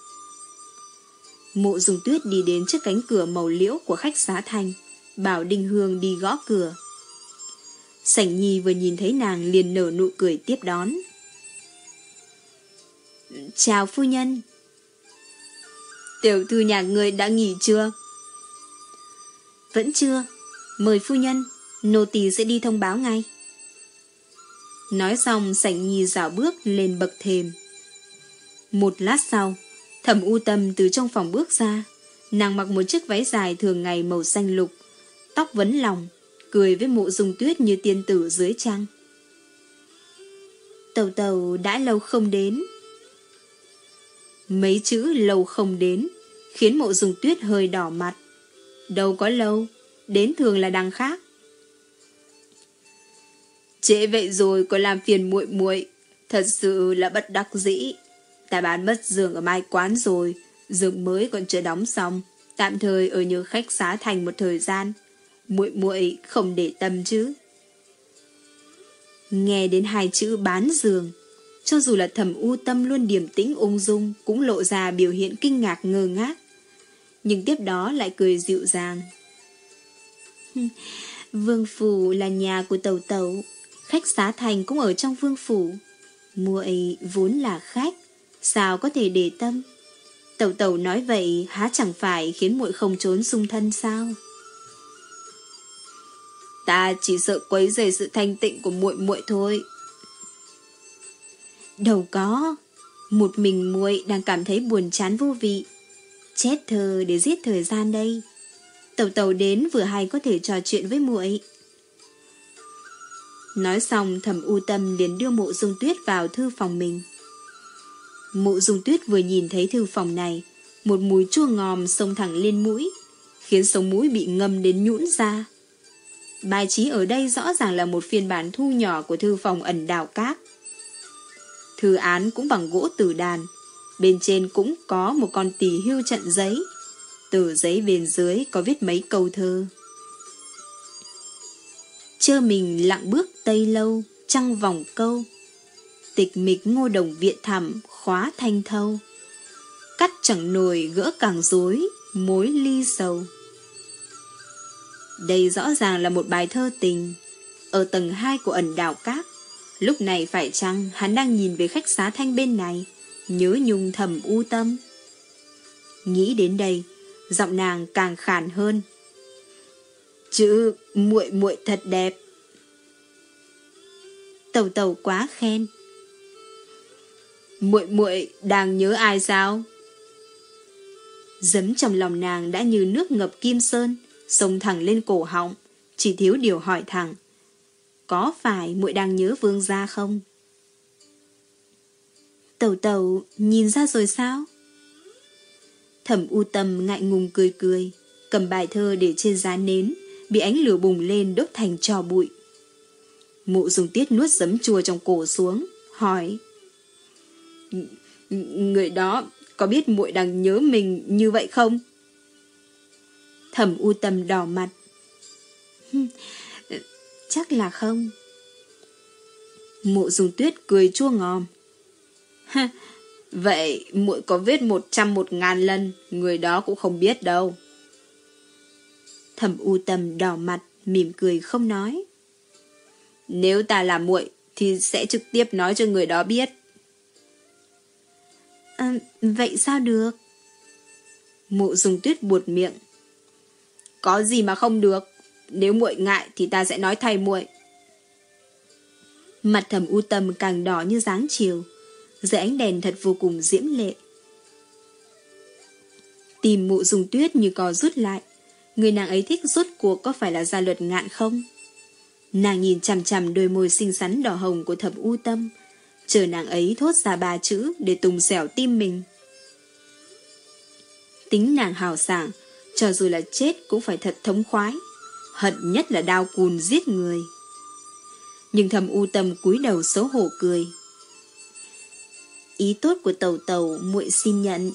Mộ dùng tuyết đi đến trước cánh cửa màu liễu của khách xá thanh, bảo Đinh Hương đi gõ cửa. Sảnh Nhi vừa nhìn thấy nàng liền nở nụ cười tiếp đón. Chào phu nhân. Tiểu thư nhà người đã nghỉ chưa? Vẫn chưa. Mời phu nhân, nô tỳ sẽ đi thông báo ngay. Nói xong Sảnh Nhi dạo bước lên bậc thềm. Một lát sau, Thẩm u tâm từ trong phòng bước ra. Nàng mặc một chiếc váy dài thường ngày màu xanh lục, tóc vấn lòng, cười với mộ dung tuyết như tiên tử dưới trăng. Tàu tàu đã lâu không đến. Mấy chữ lâu không đến, khiến mộ dùng tuyết hơi đỏ mặt. Đâu có lâu, đến thường là đằng khác. Trễ vậy rồi có làm phiền muội muội thật sự là bất đắc dĩ. Ta bán mất giường ở mai quán rồi, giường mới còn chưa đóng xong, tạm thời ở nhờ khách xá thành một thời gian muội muội không để tâm chứ. Nghe đến hai chữ bán giường, cho dù là thầm u tâm luôn điềm tĩnh ung dung cũng lộ ra biểu hiện kinh ngạc ngơ ngác. Nhưng tiếp đó lại cười dịu dàng. Vương phủ là nhà của tàu tàu, khách xá thành cũng ở trong vương phủ. muội vốn là khách, Sao có thể để tâm? Tẩu tẩu nói vậy há chẳng phải khiến muội không trốn xung thân sao? Ta chỉ sợ quấy rầy sự thanh tịnh của muội muội thôi. Đâu có, một mình muội đang cảm thấy buồn chán vô vị. Chết thơ để giết thời gian đây. Tẩu tẩu đến vừa hay có thể trò chuyện với muội. Nói xong thầm u tâm liền đưa mộ dung tuyết vào thư phòng mình. Mộ dung tuyết vừa nhìn thấy thư phòng này, một mùi chua ngòm xông thẳng lên mũi, khiến sống mũi bị ngâm đến nhũn ra. Bài trí ở đây rõ ràng là một phiên bản thu nhỏ của thư phòng ẩn đào cát. Thư án cũng bằng gỗ tử đàn, bên trên cũng có một con tỳ hưu trận giấy. Từ giấy bên dưới có viết mấy câu thơ. Chơ mình lặng bước tây lâu, trăng vòng câu. Tịch mịch ngô đồng viện thẳm, khóa thanh thâu. Cắt chẳng nồi gỡ càng rối, mối ly sầu. Đây rõ ràng là một bài thơ tình. Ở tầng 2 của ẩn đảo cát, lúc này phải chăng hắn đang nhìn về khách xá thanh bên này, nhớ nhung thầm u tâm. Nghĩ đến đây, giọng nàng càng khàn hơn. Chữ muội muội thật đẹp. tàu tàu quá khen. Muội muội đang nhớ ai sao? Dấm trong lòng nàng đã như nước ngập kim sơn, sông thẳng lên cổ họng, chỉ thiếu điều hỏi thẳng. Có phải muội đang nhớ vương gia không? Tẩu tẩu nhìn ra rồi sao? Thẩm u tâm ngại ngùng cười cười, cầm bài thơ để trên giá nến, bị ánh lửa bùng lên đốt thành trò bụi. Mụ dùng tiết nuốt giấm chua trong cổ xuống, hỏi. Người đó có biết muội đang nhớ mình như vậy không? Thẩm u tâm đỏ mặt. Chắc là không. Mụ dùng tuyết cười chua ngòm. Vậy muội có viết một trăm một ngàn lần, người đó cũng không biết đâu. Thẩm u tâm đỏ mặt, mỉm cười không nói. Nếu ta là muội thì sẽ trực tiếp nói cho người đó biết. À, vậy sao được? Mụ dùng tuyết buột miệng. Có gì mà không được. Nếu muội ngại thì ta sẽ nói thay muội. Mặt thầm u tâm càng đỏ như dáng chiều. Dưới ánh đèn thật vô cùng diễm lệ. Tìm mụ dùng tuyết như cò rút lại. Người nàng ấy thích rốt cuộc có phải là gia luật ngạn không? Nàng nhìn chằm chằm đôi môi xinh xắn đỏ hồng của thẩm u tâm, chờ nàng ấy thốt ra ba chữ để tùng dẻo tim mình. Tính nàng hào sảng, cho dù là chết cũng phải thật thống khoái, hận nhất là đao cùn giết người. Nhưng thầm u tâm cúi đầu xấu hổ cười. Ý tốt của tàu tàu muội xin nhận.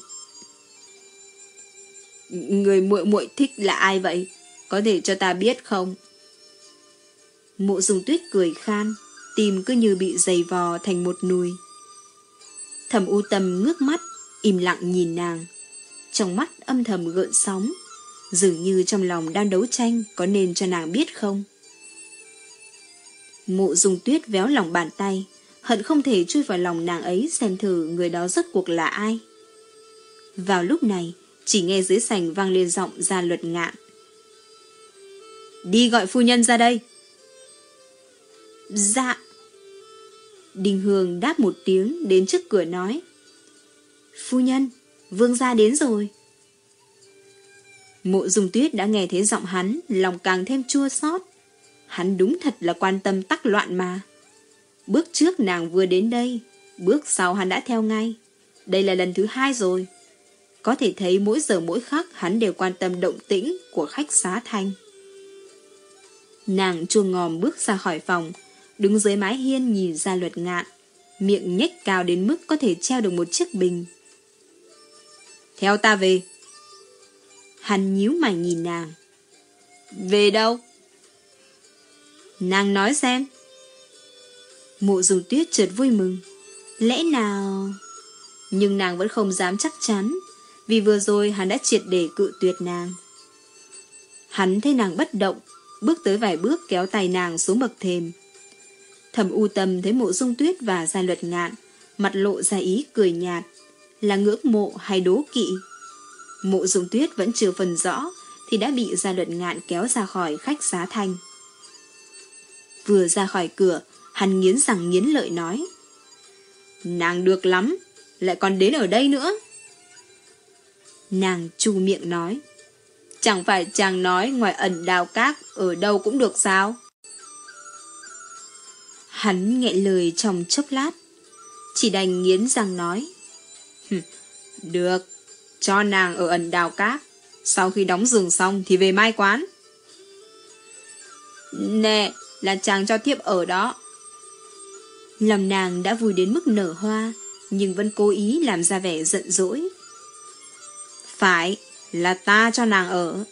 Người muội muội thích là ai vậy? Có thể cho ta biết không? Mộ dùng tuyết cười khan, tim cứ như bị dày vò thành một nùi. Thầm u tâm ngước mắt, im lặng nhìn nàng. Trong mắt âm thầm gợn sóng, dường như trong lòng đang đấu tranh có nên cho nàng biết không. Mộ dùng tuyết véo lòng bàn tay, hận không thể chui vào lòng nàng ấy xem thử người đó rốt cuộc là ai. Vào lúc này, chỉ nghe dưới sảnh vang lên giọng ra luật ngạn. Đi gọi phu nhân ra đây. Dạ. Đình Hương đáp một tiếng đến trước cửa nói. Phu nhân, vương gia đến rồi. Mộ dùng tuyết đã nghe thấy giọng hắn, lòng càng thêm chua xót. Hắn đúng thật là quan tâm tắc loạn mà. Bước trước nàng vừa đến đây, bước sau hắn đã theo ngay. Đây là lần thứ hai rồi. Có thể thấy mỗi giờ mỗi khắc hắn đều quan tâm động tĩnh của khách xá thanh. Nàng chua ngòm bước ra khỏi phòng, đứng dưới mái hiên nhìn ra luật ngạn, miệng nhếch cao đến mức có thể treo được một chiếc bình. Theo ta về. Hắn nhíu mày nhìn nàng. Về đâu? Nàng nói xem. Mộ dùng tuyết chợt vui mừng. Lẽ nào... Nhưng nàng vẫn không dám chắc chắn, vì vừa rồi hắn đã triệt để cự tuyệt nàng. Hắn thấy nàng bất động, bước tới vài bước kéo tay nàng xuống bậc thềm. Thẩm u tâm thấy mộ dung tuyết và gia luật ngạn, mặt lộ ra ý cười nhạt, là ngưỡng mộ hay đố kỵ. Mộ dung tuyết vẫn chưa phần rõ, thì đã bị gia luật ngạn kéo ra khỏi khách giá thanh. Vừa ra khỏi cửa, hắn nghiến rằng nghiến lợi nói. Nàng được lắm, lại còn đến ở đây nữa. Nàng chu miệng nói. Chẳng phải chàng nói ngoài ẩn đào cát ở đâu cũng được sao? Hắn nghẹn lời trong chốc lát, chỉ đành nghiến răng nói. Được, cho nàng ở ẩn đào cát, sau khi đóng giường xong thì về mai quán. Nè, là chàng cho thiếp ở đó. Lòng nàng đã vui đến mức nở hoa, nhưng vẫn cố ý làm ra vẻ giận dỗi. Phải, là ta cho nàng ở.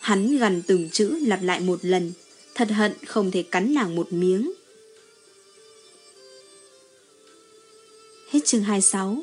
Hắn gần từng chữ lặp lại một lần, thật hận không thể cắn nàng một miếng. Hết chương 26,